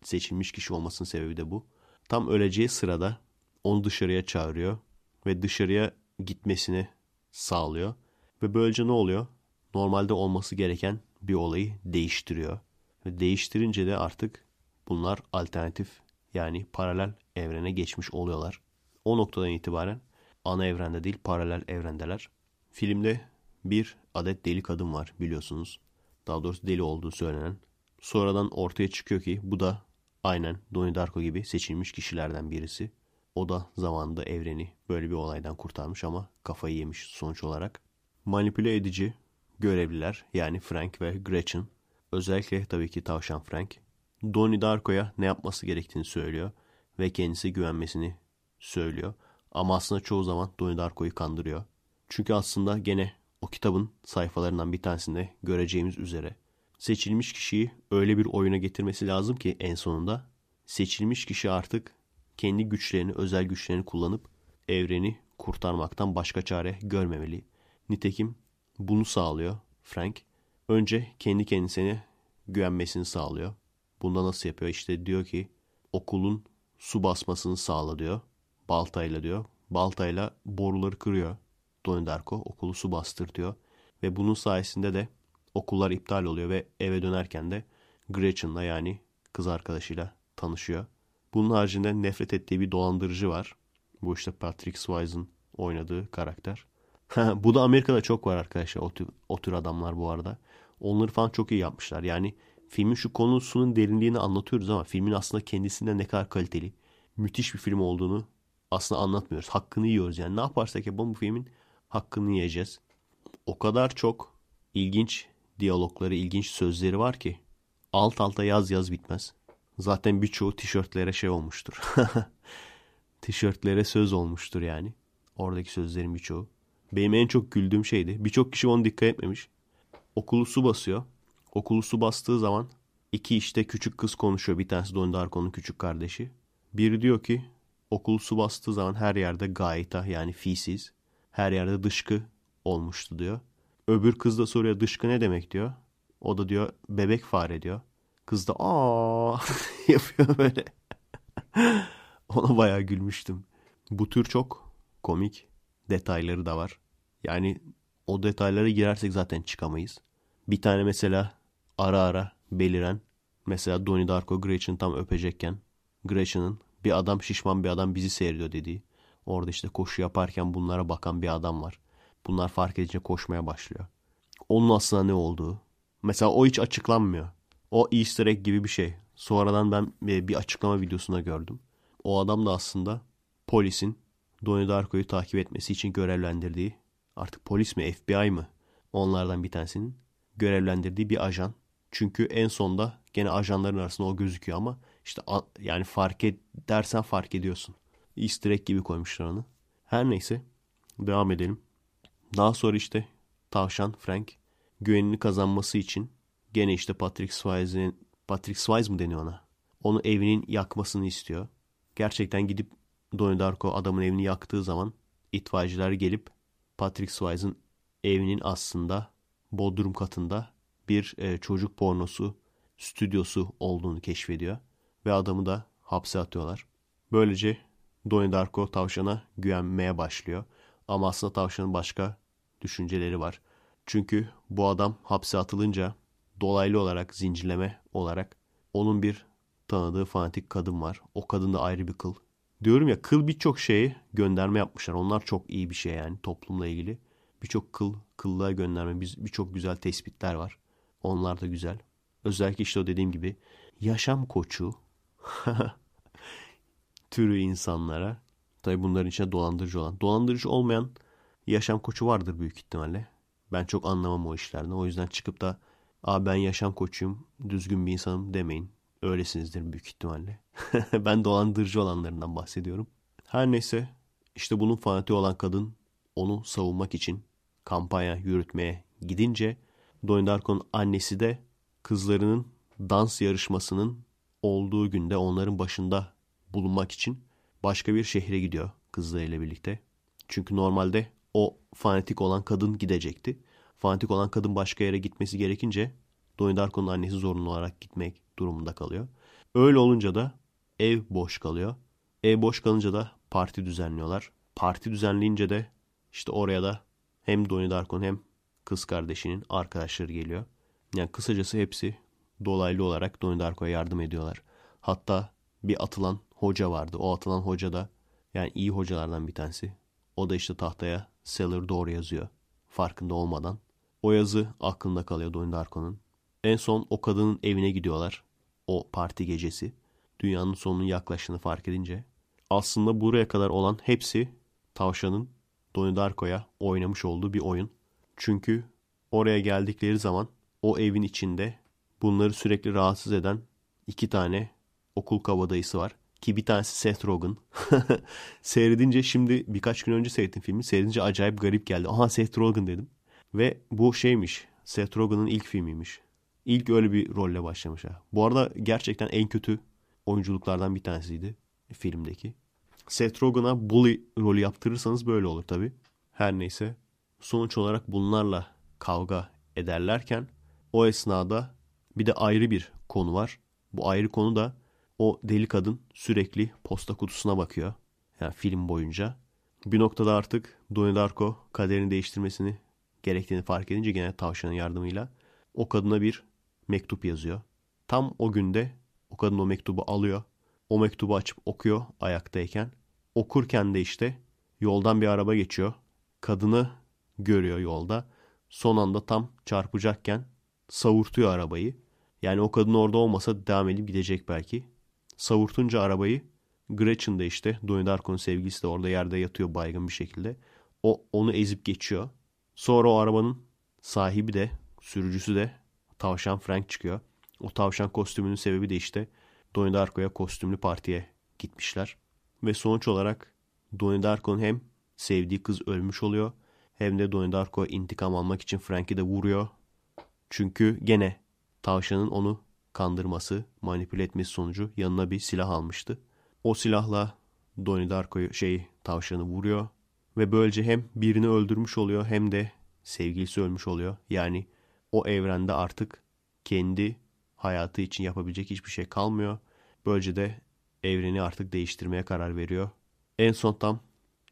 seçilmiş, kişi olmasının sebebi de bu. Tam öleceği sırada onu dışarıya çağırıyor ve dışarıya gitmesini sağlıyor. Ve böylece ne oluyor? Normalde olması gereken bir olayı değiştiriyor. Ve değiştirince de artık bunlar alternatif yani paralel evrene geçmiş oluyorlar. O noktadan itibaren ana evrende değil paralel evrendeler. Filmde bir adet deli kadın var biliyorsunuz. Daha doğrusu deli olduğu söylenen. Sonradan ortaya çıkıyor ki bu da aynen Donnie Darko gibi seçilmiş kişilerden birisi. O da zamanında evreni böyle bir olaydan kurtarmış ama kafayı yemiş sonuç olarak. Manipüle edici görevliler yani Frank ve Gretchen özellikle tabii ki tavşan Frank Donnie Darko'ya ne yapması gerektiğini söylüyor ve kendisi güvenmesini söylüyor. Ama aslında çoğu zaman Donnie Darko'yu kandırıyor. Çünkü aslında gene o kitabın sayfalarından bir tanesinde göreceğimiz üzere seçilmiş kişiyi öyle bir oyuna getirmesi lazım ki en sonunda seçilmiş kişi artık kendi güçlerini, özel güçlerini kullanıp evreni kurtarmaktan başka çare görmemeli. Nitekim bunu sağlıyor Frank. Önce kendi kendisine güvenmesini sağlıyor. Bunda nasıl yapıyor? İşte diyor ki okulun su basmasını sağla diyor. Baltayla diyor. Baltayla boruları kırıyor. Donnie Darko okulu su bastır diyor. Ve bunun sayesinde de okullar iptal oluyor ve eve dönerken de Gretchen'la yani kız arkadaşıyla tanışıyor. Bunun haricinde nefret ettiği bir dolandırıcı var. Bu işte Patrick Swayze'ın oynadığı karakter. bu da Amerika'da çok var arkadaşlar o tür, o tür adamlar bu arada. Onları falan çok iyi yapmışlar. Yani filmin şu konusunun derinliğini anlatıyoruz ama filmin aslında kendisinde ne kadar kaliteli, müthiş bir film olduğunu aslında anlatmıyoruz. Hakkını yiyoruz yani. Ne yaparsak yapalım bu filmin hakkını yiyeceğiz. O kadar çok ilginç diyalogları, ilginç sözleri var ki alt alta yaz yaz bitmez. Zaten birçoğu tişörtlere şey olmuştur. *laughs* tişörtlere söz olmuştur yani. Oradaki sözlerin birçoğu. Benim en çok güldüğüm şeydi. Birçok kişi onu dikkat etmemiş. Okulu su basıyor. Okulu su bastığı zaman iki işte küçük kız konuşuyor. Bir tanesi Donnie Darko'nun küçük kardeşi. Biri diyor ki okulu su bastığı zaman her yerde gaita yani feces. Her yerde dışkı olmuştu diyor. Öbür kız da soruyor dışkı ne demek diyor. O da diyor bebek fare diyor. Kız da aa *laughs* yapıyor böyle. *laughs* Ona bayağı gülmüştüm. Bu tür çok komik detayları da var. Yani o detaylara girersek zaten çıkamayız. Bir tane mesela ara ara beliren mesela Donnie Darko Gretchen tam öpecekken Gretchen'ın bir adam şişman bir adam bizi seyrediyor dediği. Orada işte koşu yaparken bunlara bakan bir adam var. Bunlar fark edince koşmaya başlıyor. Onun aslında ne olduğu. Mesela o hiç açıklanmıyor. O easter egg gibi bir şey. Sonradan ben bir açıklama videosunda gördüm. O adam da aslında polisin Donnie Darko'yu takip etmesi için görevlendirdiği artık polis mi FBI mı onlardan bir tanesinin görevlendirdiği bir ajan. Çünkü en sonda gene ajanların arasında o gözüküyor ama işte yani fark edersen fark ediyorsun. Easter egg gibi koymuşlar onu. Her neyse devam edelim. Daha sonra işte tavşan Frank güvenini kazanması için gene işte Patrick Swayze'nin Patrick Swayze mı deniyor ona? Onu evinin yakmasını istiyor. Gerçekten gidip Donnie Darko adamın evini yaktığı zaman itfaiyeciler gelip Patrick Swayze'ın evinin aslında bodrum katında bir e, çocuk pornosu stüdyosu olduğunu keşfediyor ve adamı da hapse atıyorlar. Böylece Donnie Darko tavşana güvenmeye başlıyor. Ama aslında tavşanın başka düşünceleri var. Çünkü bu adam hapse atılınca dolaylı olarak zincirleme olarak onun bir tanıdığı fanatik kadın var. O kadın da ayrı bir kıl. Diyorum ya kıl birçok şeye gönderme yapmışlar. Onlar çok iyi bir şey yani toplumla ilgili. Birçok kıl, kıllığa gönderme, birçok güzel tespitler var. Onlar da güzel. Özellikle işte o dediğim gibi yaşam koçu *laughs* türü insanlara tabi bunların içinde dolandırıcı olan. Dolandırıcı olmayan yaşam koçu vardır büyük ihtimalle. Ben çok anlamam o işlerden. O yüzden çıkıp da Aa ben yaşam koçuyum, düzgün bir insanım demeyin. Öylesinizdir büyük ihtimalle. *laughs* ben dolandırıcı olanlarından bahsediyorum. Her neyse işte bunun fanatiği olan kadın onu savunmak için kampanya yürütmeye gidince Donnie Darko'nun annesi de kızlarının dans yarışmasının olduğu günde onların başında bulunmak için başka bir şehre gidiyor kızlarıyla birlikte. Çünkü normalde o fanatik olan kadın gidecekti. Fanatik olan kadın başka yere gitmesi gerekince Donnie Darko'nun annesi zorunlu olarak gitmek durumunda kalıyor. Öyle olunca da ev boş kalıyor. Ev boş kalınca da parti düzenliyorlar. Parti düzenleyince de işte oraya da hem Donnie Darko'nun hem kız kardeşinin arkadaşları geliyor. Yani kısacası hepsi dolaylı olarak Donnie Darko'ya yardım ediyorlar. Hatta bir atılan hoca vardı. O atılan hoca da yani iyi hocalardan bir tanesi. O da işte tahtaya Cellar Door yazıyor. Farkında olmadan. O yazı aklında kalıyor Donnie Darko'nun. En son o kadının evine gidiyorlar. O parti gecesi. Dünyanın sonunun yaklaştığını fark edince. Aslında buraya kadar olan hepsi tavşanın Donnie Darko'ya oynamış olduğu bir oyun. Çünkü oraya geldikleri zaman o evin içinde bunları sürekli rahatsız eden iki tane okul kabadayısı var. Ki bir tanesi Seth Rogen. *laughs* Seyredince şimdi birkaç gün önce seyrettim filmi. Seyredince acayip garip geldi. Aha Seth Rogen dedim. Ve bu şeymiş. Seth Rogen'ın ilk filmiymiş. İlk öyle bir rolle başlamış ha. Bu arada gerçekten en kötü oyunculuklardan bir tanesiydi filmdeki. Seth Rogen'a bully rolü yaptırırsanız böyle olur tabi. Her neyse. Sonuç olarak bunlarla kavga ederlerken o esnada bir de ayrı bir konu var. Bu ayrı konu da o deli kadın sürekli posta kutusuna bakıyor. Yani film boyunca. Bir noktada artık Donnie Darko kaderini değiştirmesini gerektiğini fark edince gene tavşanın yardımıyla o kadına bir mektup yazıyor. Tam o günde o kadın o mektubu alıyor. O mektubu açıp okuyor ayaktayken. Okurken de işte yoldan bir araba geçiyor. Kadını görüyor yolda. Son anda tam çarpacakken savurtuyor arabayı. Yani o kadın orada olmasa devam edip gidecek belki. Savurtunca arabayı Gretchen de işte Donnie sevgilisi de orada yerde yatıyor baygın bir şekilde. O onu ezip geçiyor. Sonra o arabanın sahibi de sürücüsü de tavşan Frank çıkıyor. O tavşan kostümünün sebebi de işte Donnie Darko'ya kostümlü partiye gitmişler. Ve sonuç olarak Donnie Darko'nun hem sevdiği kız ölmüş oluyor hem de Donnie Darko intikam almak için Frank'i de vuruyor. Çünkü gene tavşanın onu kandırması, manipüle etmesi sonucu yanına bir silah almıştı. O silahla Donnie Darko'yu şey tavşanı vuruyor ve böylece hem birini öldürmüş oluyor hem de sevgilisi ölmüş oluyor. Yani o evrende artık kendi hayatı için yapabilecek hiçbir şey kalmıyor. Böylece de evreni artık değiştirmeye karar veriyor. En son tam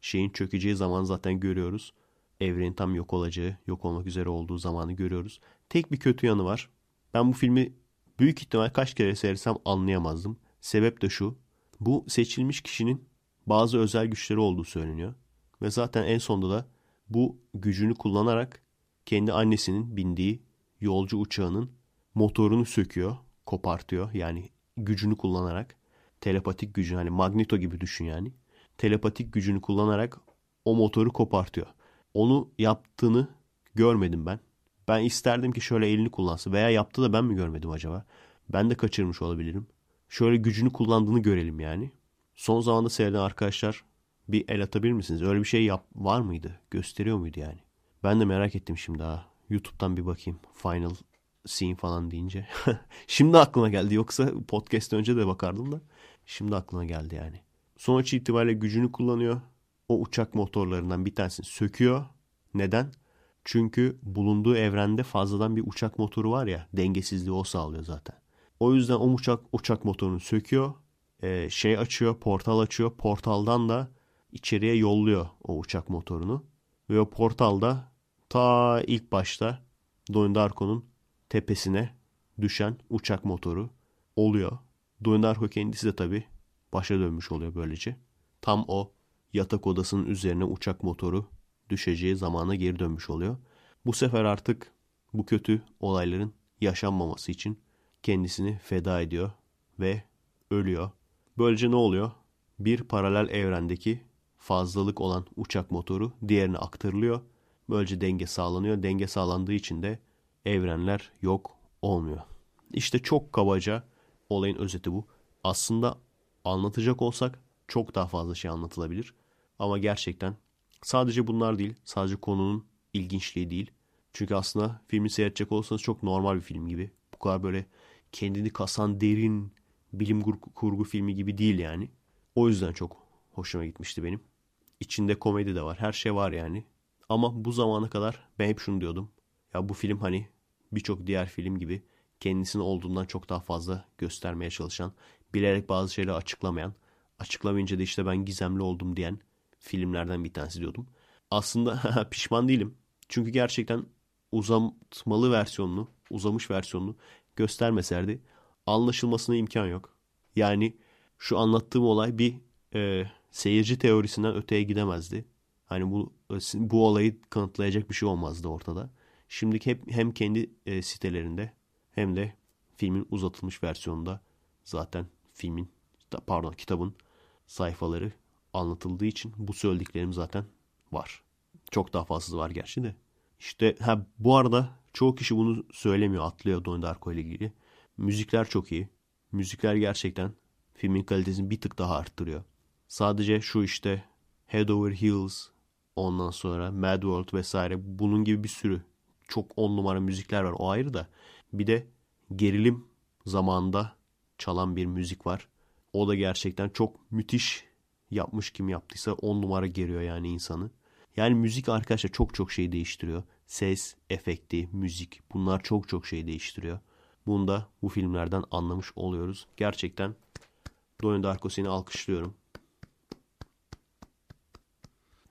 şeyin çökeceği zaman zaten görüyoruz. Evrenin tam yok olacağı, yok olmak üzere olduğu zamanı görüyoruz. Tek bir kötü yanı var. Ben bu filmi büyük ihtimal kaç kere seyretsem anlayamazdım. Sebep de şu. Bu seçilmiş kişinin bazı özel güçleri olduğu söyleniyor. Ve zaten en sonunda da bu gücünü kullanarak kendi annesinin bindiği yolcu uçağının motorunu söküyor, kopartıyor. Yani gücünü kullanarak telepatik gücü hani Magneto gibi düşün yani. Telepatik gücünü kullanarak o motoru kopartıyor. Onu yaptığını görmedim ben. Ben isterdim ki şöyle elini kullansın veya yaptı da ben mi görmedim acaba? Ben de kaçırmış olabilirim. Şöyle gücünü kullandığını görelim yani. Son zamanda seyreden arkadaşlar bir el atabilir misiniz? Öyle bir şey yap var mıydı? Gösteriyor muydu yani? Ben de merak ettim şimdi ha. YouTube'dan bir bakayım. Final scene falan deyince. *laughs* şimdi aklıma geldi. Yoksa podcast önce de bakardım da. Şimdi aklıma geldi yani. Sonuç itibariyle gücünü kullanıyor. O uçak motorlarından bir tanesini söküyor. Neden? Çünkü bulunduğu evrende fazladan bir uçak motoru var ya. Dengesizliği o sağlıyor zaten. O yüzden o uçak uçak motorunu söküyor. E, şey açıyor, portal açıyor. Portaldan da içeriye yolluyor o uçak motorunu. Ve o portalda ta ilk başta Donnie tepesine düşen uçak motoru oluyor. Donnie Darko kendisi de tabi başa dönmüş oluyor böylece. Tam o yatak odasının üzerine uçak motoru düşeceği zamana geri dönmüş oluyor. Bu sefer artık bu kötü olayların yaşanmaması için kendisini feda ediyor ve ölüyor. Böylece ne oluyor? Bir paralel evrendeki fazlalık olan uçak motoru diğerine aktarılıyor. Böylece denge sağlanıyor. Denge sağlandığı için de evrenler yok olmuyor. İşte çok kabaca olayın özeti bu. Aslında anlatacak olsak çok daha fazla şey anlatılabilir. Ama gerçekten sadece bunlar değil, sadece konunun ilginçliği değil. Çünkü aslında filmi seyredecek olsanız çok normal bir film gibi. Bu kadar böyle kendini kasan derin bilim kurgu filmi gibi değil yani. O yüzden çok hoşuma gitmişti benim. İçinde komedi de var. Her şey var yani. Ama bu zamana kadar ben hep şunu diyordum. Ya bu film hani birçok diğer film gibi kendisini olduğundan çok daha fazla göstermeye çalışan, bilerek bazı şeyleri açıklamayan, açıklamayınca da işte ben gizemli oldum diyen filmlerden bir tanesi diyordum. Aslında *laughs* pişman değilim. Çünkü gerçekten uzatmalı versiyonunu, uzamış versiyonunu göstermeserdi anlaşılmasına imkan yok. Yani şu anlattığım olay bir e, seyirci teorisinden öteye gidemezdi. Hani bu bu olayı kanıtlayacak bir şey olmazdı ortada. Şimdiki hep hem kendi e, sitelerinde hem de filmin uzatılmış versiyonunda zaten filmin pardon kitabın sayfaları anlatıldığı için bu söylediklerim zaten var. Çok daha fazlası var gerçi de. İşte ha bu arada çoğu kişi bunu söylemiyor, atlıyor Donnie Darko ile ilgili. Müzikler çok iyi. Müzikler gerçekten filmin kalitesini bir tık daha arttırıyor. Sadece şu işte Head Over Heels, ondan sonra Mad World vesaire bunun gibi bir sürü çok on numara müzikler var o ayrı da. Bir de gerilim zamanında çalan bir müzik var. O da gerçekten çok müthiş yapmış kim yaptıysa on numara geriyor yani insanı. Yani müzik arkadaşlar çok çok şey değiştiriyor. Ses, efekti, müzik bunlar çok çok şey değiştiriyor. Bunu da bu filmlerden anlamış oluyoruz. Gerçekten Donnie Darko seni alkışlıyorum.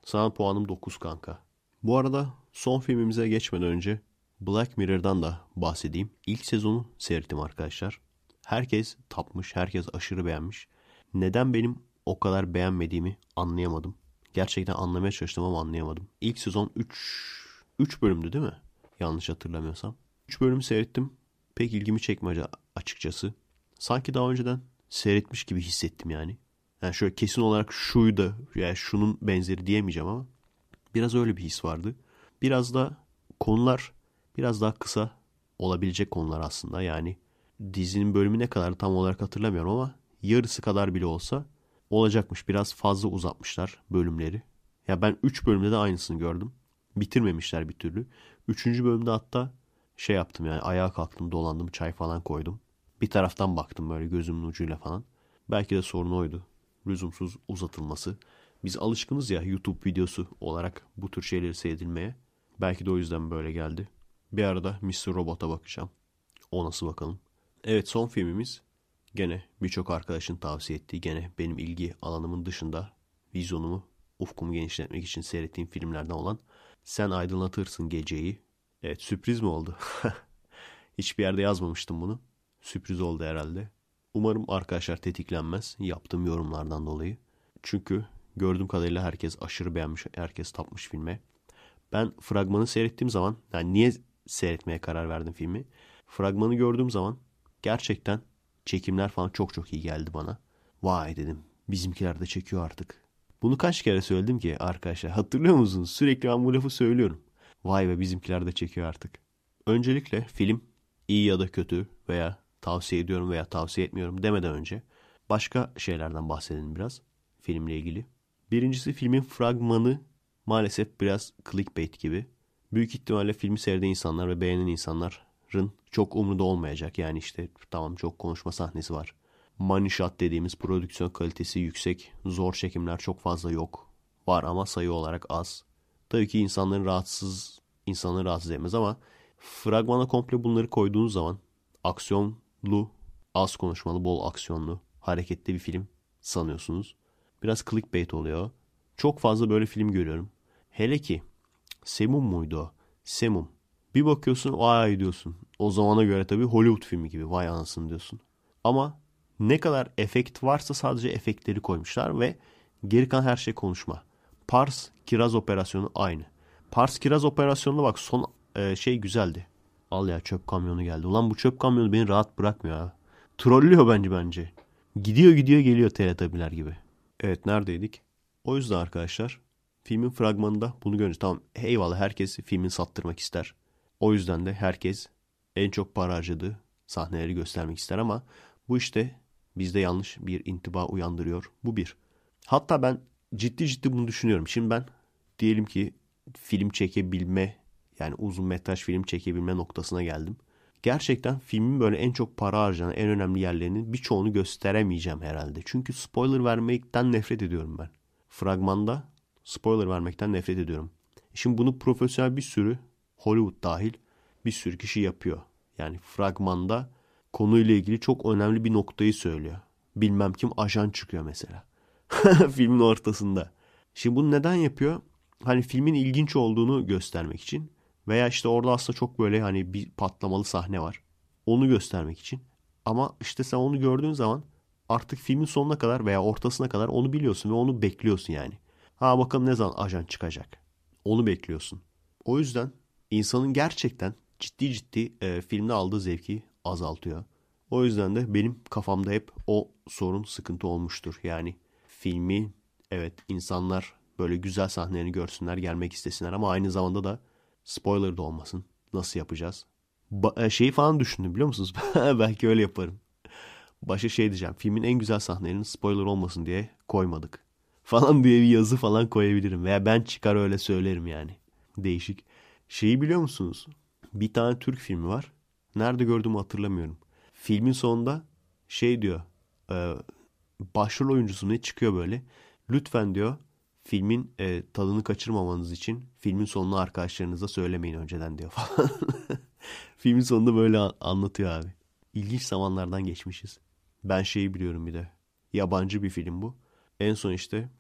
Sana puanım 9 kanka. Bu arada son filmimize geçmeden önce Black Mirror'dan da bahsedeyim. İlk sezonu seyrettim arkadaşlar. Herkes tapmış, herkes aşırı beğenmiş. Neden benim o kadar beğenmediğimi anlayamadım. Gerçekten anlamaya çalıştım ama anlayamadım. İlk sezon 3 3 bölümdü değil mi? Yanlış hatırlamıyorsam. 3 bölüm seyrettim. Pek ilgimi çekmedi açıkçası. Sanki daha önceden seyretmiş gibi hissettim yani. Yani şöyle kesin olarak şuydu yani şunun benzeri diyemeyeceğim ama biraz öyle bir his vardı. Biraz da konular biraz daha kısa olabilecek konular aslında. Yani dizinin bölümü ne kadar tam olarak hatırlamıyorum ama yarısı kadar bile olsa olacakmış. Biraz fazla uzatmışlar bölümleri. Ya ben 3 bölümde de aynısını gördüm. Bitirmemişler bir türlü. 3. bölümde hatta şey yaptım yani ayağa kalktım dolandım çay falan koydum. Bir taraftan baktım böyle gözümün ucuyla falan. Belki de sorun oydu. Lüzumsuz uzatılması. Biz alışkınız ya YouTube videosu olarak bu tür şeyleri seyredilmeye. Belki de o yüzden böyle geldi. Bir arada Mr. Robot'a bakacağım. O nasıl bakalım. Evet son filmimiz gene birçok arkadaşın tavsiye ettiği gene benim ilgi alanımın dışında vizyonumu, ufkumu genişletmek için seyrettiğim filmlerden olan Sen Aydınlatırsın Geceyi. Evet sürpriz mi oldu? *laughs* Hiçbir yerde yazmamıştım bunu. Sürpriz oldu herhalde. Umarım arkadaşlar tetiklenmez yaptığım yorumlardan dolayı. Çünkü gördüğüm kadarıyla herkes aşırı beğenmiş, herkes tapmış filme. Ben fragmanı seyrettiğim zaman, yani niye seyretmeye karar verdim filmi? Fragmanı gördüğüm zaman gerçekten çekimler falan çok çok iyi geldi bana. Vay dedim bizimkiler de çekiyor artık. Bunu kaç kere söyledim ki arkadaşlar hatırlıyor musunuz? Sürekli ben bu lafı söylüyorum. Vay be bizimkiler de çekiyor artık. Öncelikle film iyi ya da kötü veya tavsiye ediyorum veya tavsiye etmiyorum demeden önce başka şeylerden bahsedelim biraz filmle ilgili. Birincisi filmin fragmanı maalesef biraz clickbait gibi. Büyük ihtimalle filmi seyreden insanlar ve beğenen insanların çok umurunda olmayacak. Yani işte tamam çok konuşma sahnesi var. Money shot dediğimiz prodüksiyon kalitesi yüksek. Zor çekimler çok fazla yok. Var ama sayı olarak az. Tabii ki insanların rahatsız, insanları rahatsız etmez ama fragmana komple bunları koyduğunuz zaman aksiyonlu, az konuşmalı, bol aksiyonlu, hareketli bir film sanıyorsunuz. Biraz clickbait oluyor. Çok fazla böyle film görüyorum. Hele ki Semum muydu o? Semum. Bir bakıyorsun vay diyorsun. O zamana göre tabii Hollywood filmi gibi vay anasını diyorsun. Ama ne kadar efekt varsa sadece efektleri koymuşlar ve geri kalan her şey konuşma. Pars Kiraz operasyonu aynı. Pars Kiraz operasyonuna bak son e, şey güzeldi. Al ya çöp kamyonu geldi. Ulan bu çöp kamyonu beni rahat bırakmıyor ha. Trollüyor bence bence. Gidiyor gidiyor geliyor teletabiler gibi. Evet neredeydik? O yüzden arkadaşlar filmin fragmanında bunu görünce tamam eyvallah herkes filmin sattırmak ister. O yüzden de herkes en çok para harcadığı sahneleri göstermek ister ama bu işte bizde yanlış bir intiba uyandırıyor. Bu bir. Hatta ben ciddi ciddi bunu düşünüyorum. Şimdi ben diyelim ki film çekebilme yani uzun metraj film çekebilme noktasına geldim. Gerçekten filmin böyle en çok para harcanan en önemli yerlerinin birçoğunu gösteremeyeceğim herhalde. Çünkü spoiler vermekten nefret ediyorum ben. Fragmanda spoiler vermekten nefret ediyorum. Şimdi bunu profesyonel bir sürü Hollywood dahil bir sürü kişi yapıyor. Yani fragmanda konuyla ilgili çok önemli bir noktayı söylüyor. Bilmem kim ajan çıkıyor mesela. *laughs* Filmin ortasında. Şimdi bunu neden yapıyor? Hani filmin ilginç olduğunu göstermek için. Veya işte orada aslında çok böyle hani bir patlamalı sahne var. Onu göstermek için. Ama işte sen onu gördüğün zaman artık filmin sonuna kadar veya ortasına kadar onu biliyorsun ve onu bekliyorsun yani. Ha bakalım ne zaman ajan çıkacak. Onu bekliyorsun. O yüzden insanın gerçekten ciddi ciddi e, filmde aldığı zevki azaltıyor. O yüzden de benim kafamda hep o sorun sıkıntı olmuştur. Yani filmi evet insanlar böyle güzel sahnelerini görsünler gelmek istesinler ama aynı zamanda da spoiler da olmasın. Nasıl yapacağız? Ba- e, şeyi falan düşündüm biliyor musunuz? *laughs* Belki öyle yaparım. Başka şey diyeceğim. Filmin en güzel sahnelerinin spoiler olmasın diye koymadık. Falan diye bir yazı falan koyabilirim. Veya ben çıkar öyle söylerim yani. Değişik. Şeyi biliyor musunuz? Bir tane Türk filmi var. Nerede gördüğümü hatırlamıyorum. Filmin sonunda şey diyor. E, başrol oyuncusu ne çıkıyor böyle. Lütfen diyor filmin e, tadını kaçırmamanız için filmin sonunu arkadaşlarınıza söylemeyin önceden diyor *laughs* falan. filmin sonunda böyle anlatıyor abi. İlginç zamanlardan geçmişiz. Ben şeyi biliyorum bir de. Yabancı bir film bu. En son işte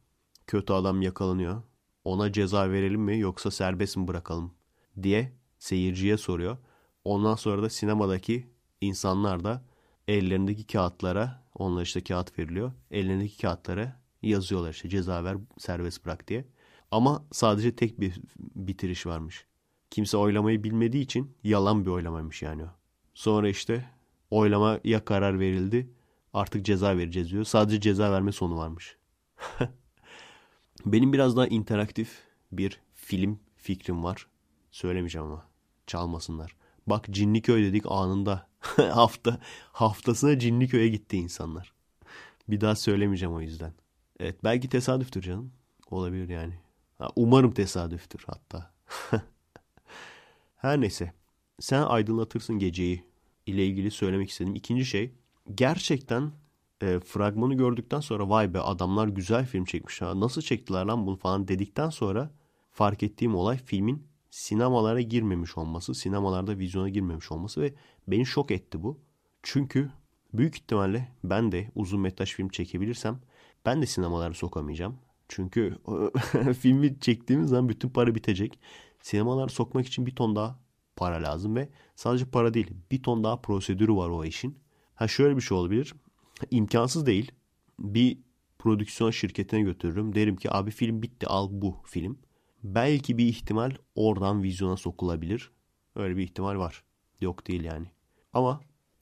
kötü adam yakalanıyor. Ona ceza verelim mi yoksa serbest mi bırakalım diye seyirciye soruyor. Ondan sonra da sinemadaki insanlar da ellerindeki kağıtlara, onlara işte kağıt veriliyor. Ellerindeki kağıtlara yazıyorlar işte ceza ver serbest bırak diye. Ama sadece tek bir bitiriş varmış. Kimse oylamayı bilmediği için yalan bir oylamaymış yani o. Sonra işte oylamaya karar verildi. Artık ceza vereceğiz diyor. Sadece ceza verme sonu varmış. *laughs* Benim biraz daha interaktif bir film fikrim var. Söylemeyeceğim ama. Çalmasınlar. Bak Cinliköy dedik anında. *laughs* Hafta haftasına Cinliköy'e gitti insanlar. Bir daha söylemeyeceğim o yüzden. Evet belki tesadüftür canım. Olabilir yani. umarım tesadüftür hatta. *laughs* Her neyse. Sen aydınlatırsın geceyi ile ilgili söylemek istediğim ikinci şey. Gerçekten e, fragmanı gördükten sonra vay be adamlar güzel film çekmiş ha nasıl çektiler lan bunu falan dedikten sonra fark ettiğim olay filmin sinemalara girmemiş olması, sinemalarda vizyona girmemiş olması ve beni şok etti bu. Çünkü büyük ihtimalle ben de uzun metraj film çekebilirsem ben de sinemalara sokamayacağım. Çünkü *laughs* filmi çektiğimiz zaman bütün para bitecek. Sinemalara sokmak için bir ton daha para lazım ve sadece para değil bir ton daha prosedürü var o işin. Ha şöyle bir şey olabilir. İmkansız değil. Bir prodüksiyon şirketine götürürüm. Derim ki abi film bitti al bu film. Belki bir ihtimal oradan vizyona sokulabilir. Öyle bir ihtimal var. Yok değil yani. Ama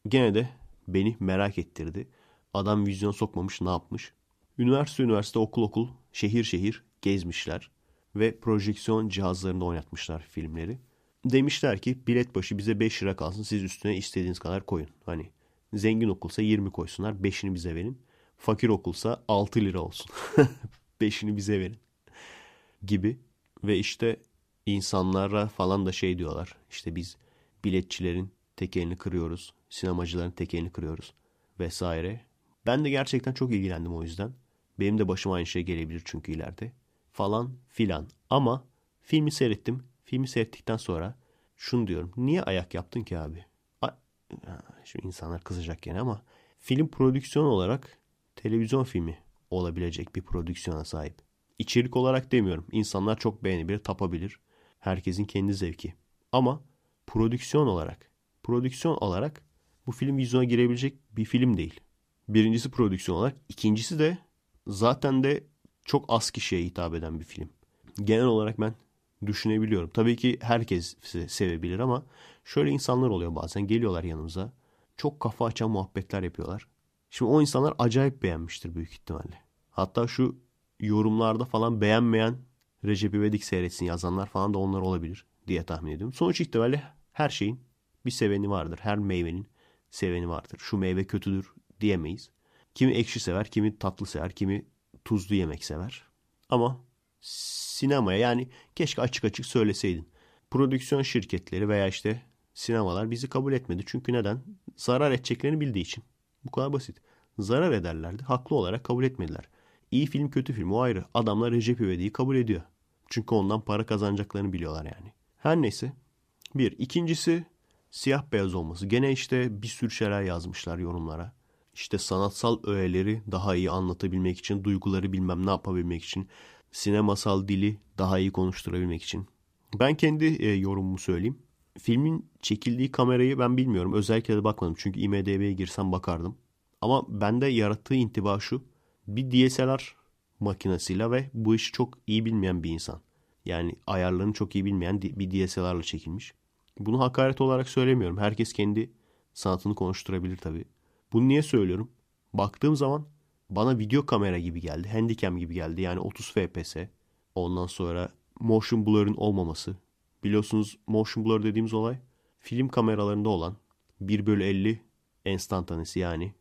gene de beni merak ettirdi. Adam vizyona sokmamış ne yapmış? Üniversite üniversite okul okul şehir şehir gezmişler ve projeksiyon cihazlarında oynatmışlar filmleri. Demişler ki bilet başı bize 5 lira kalsın siz üstüne istediğiniz kadar koyun. Hani zengin okulsa 20 koysunlar 5'ini bize verin. Fakir okulsa 6 lira olsun. *laughs* 5'ini bize verin gibi. Ve işte insanlara falan da şey diyorlar. İşte biz biletçilerin tekelini kırıyoruz. Sinemacıların tekelini kırıyoruz vesaire. Ben de gerçekten çok ilgilendim o yüzden. Benim de başıma aynı şey gelebilir çünkü ileride. Falan filan. Ama filmi seyrettim. Filmi seyrettikten sonra şunu diyorum. Niye ayak yaptın ki abi? Şu insanlar kızacak gene ama film prodüksiyon olarak televizyon filmi olabilecek bir prodüksiyona sahip. İçerik olarak demiyorum. İnsanlar çok beğenebilir, tapabilir. Herkesin kendi zevki. Ama prodüksiyon olarak, prodüksiyon olarak bu film vizyona girebilecek bir film değil. Birincisi prodüksiyon olarak. ikincisi de zaten de çok az kişiye hitap eden bir film. Genel olarak ben düşünebiliyorum. Tabii ki herkes sevebilir ama şöyle insanlar oluyor bazen. Geliyorlar yanımıza. Çok kafa açan muhabbetler yapıyorlar. Şimdi o insanlar acayip beğenmiştir büyük ihtimalle. Hatta şu yorumlarda falan beğenmeyen Recep İvedik seyretsin yazanlar falan da onlar olabilir diye tahmin ediyorum. Sonuç itibariyle her şeyin bir seveni vardır. Her meyvenin seveni vardır. Şu meyve kötüdür diyemeyiz. Kimi ekşi sever, kimi tatlı sever, kimi tuzlu yemek sever. Ama sinemaya yani keşke açık açık söyleseydin. Prodüksiyon şirketleri veya işte sinemalar bizi kabul etmedi. Çünkü neden? Zarar edeceklerini bildiği için. Bu kadar basit. Zarar ederlerdi. Haklı olarak kabul etmediler. İyi film kötü film o ayrı. Adamlar Recep İvedik'i kabul ediyor. Çünkü ondan para kazanacaklarını biliyorlar yani. Her neyse. Bir. ikincisi siyah beyaz olması. Gene işte bir sürü şeyler yazmışlar yorumlara. İşte sanatsal öğeleri daha iyi anlatabilmek için, duyguları bilmem ne yapabilmek için, sinemasal dili daha iyi konuşturabilmek için. Ben kendi e, yorumumu söyleyeyim. Filmin çekildiği kamerayı ben bilmiyorum. Özellikle de bakmadım. Çünkü IMDB'ye girsem bakardım. Ama bende yarattığı intiba şu bir DSLR makinesiyle ve bu işi çok iyi bilmeyen bir insan. Yani ayarlarını çok iyi bilmeyen bir DSLR'la çekilmiş. Bunu hakaret olarak söylemiyorum. Herkes kendi sanatını konuşturabilir tabii. Bunu niye söylüyorum? Baktığım zaman bana video kamera gibi geldi. Handycam gibi geldi. Yani 30 fps. Ondan sonra motion blur'ın olmaması. Biliyorsunuz motion blur dediğimiz olay film kameralarında olan 1 bölü 50 enstantanesi yani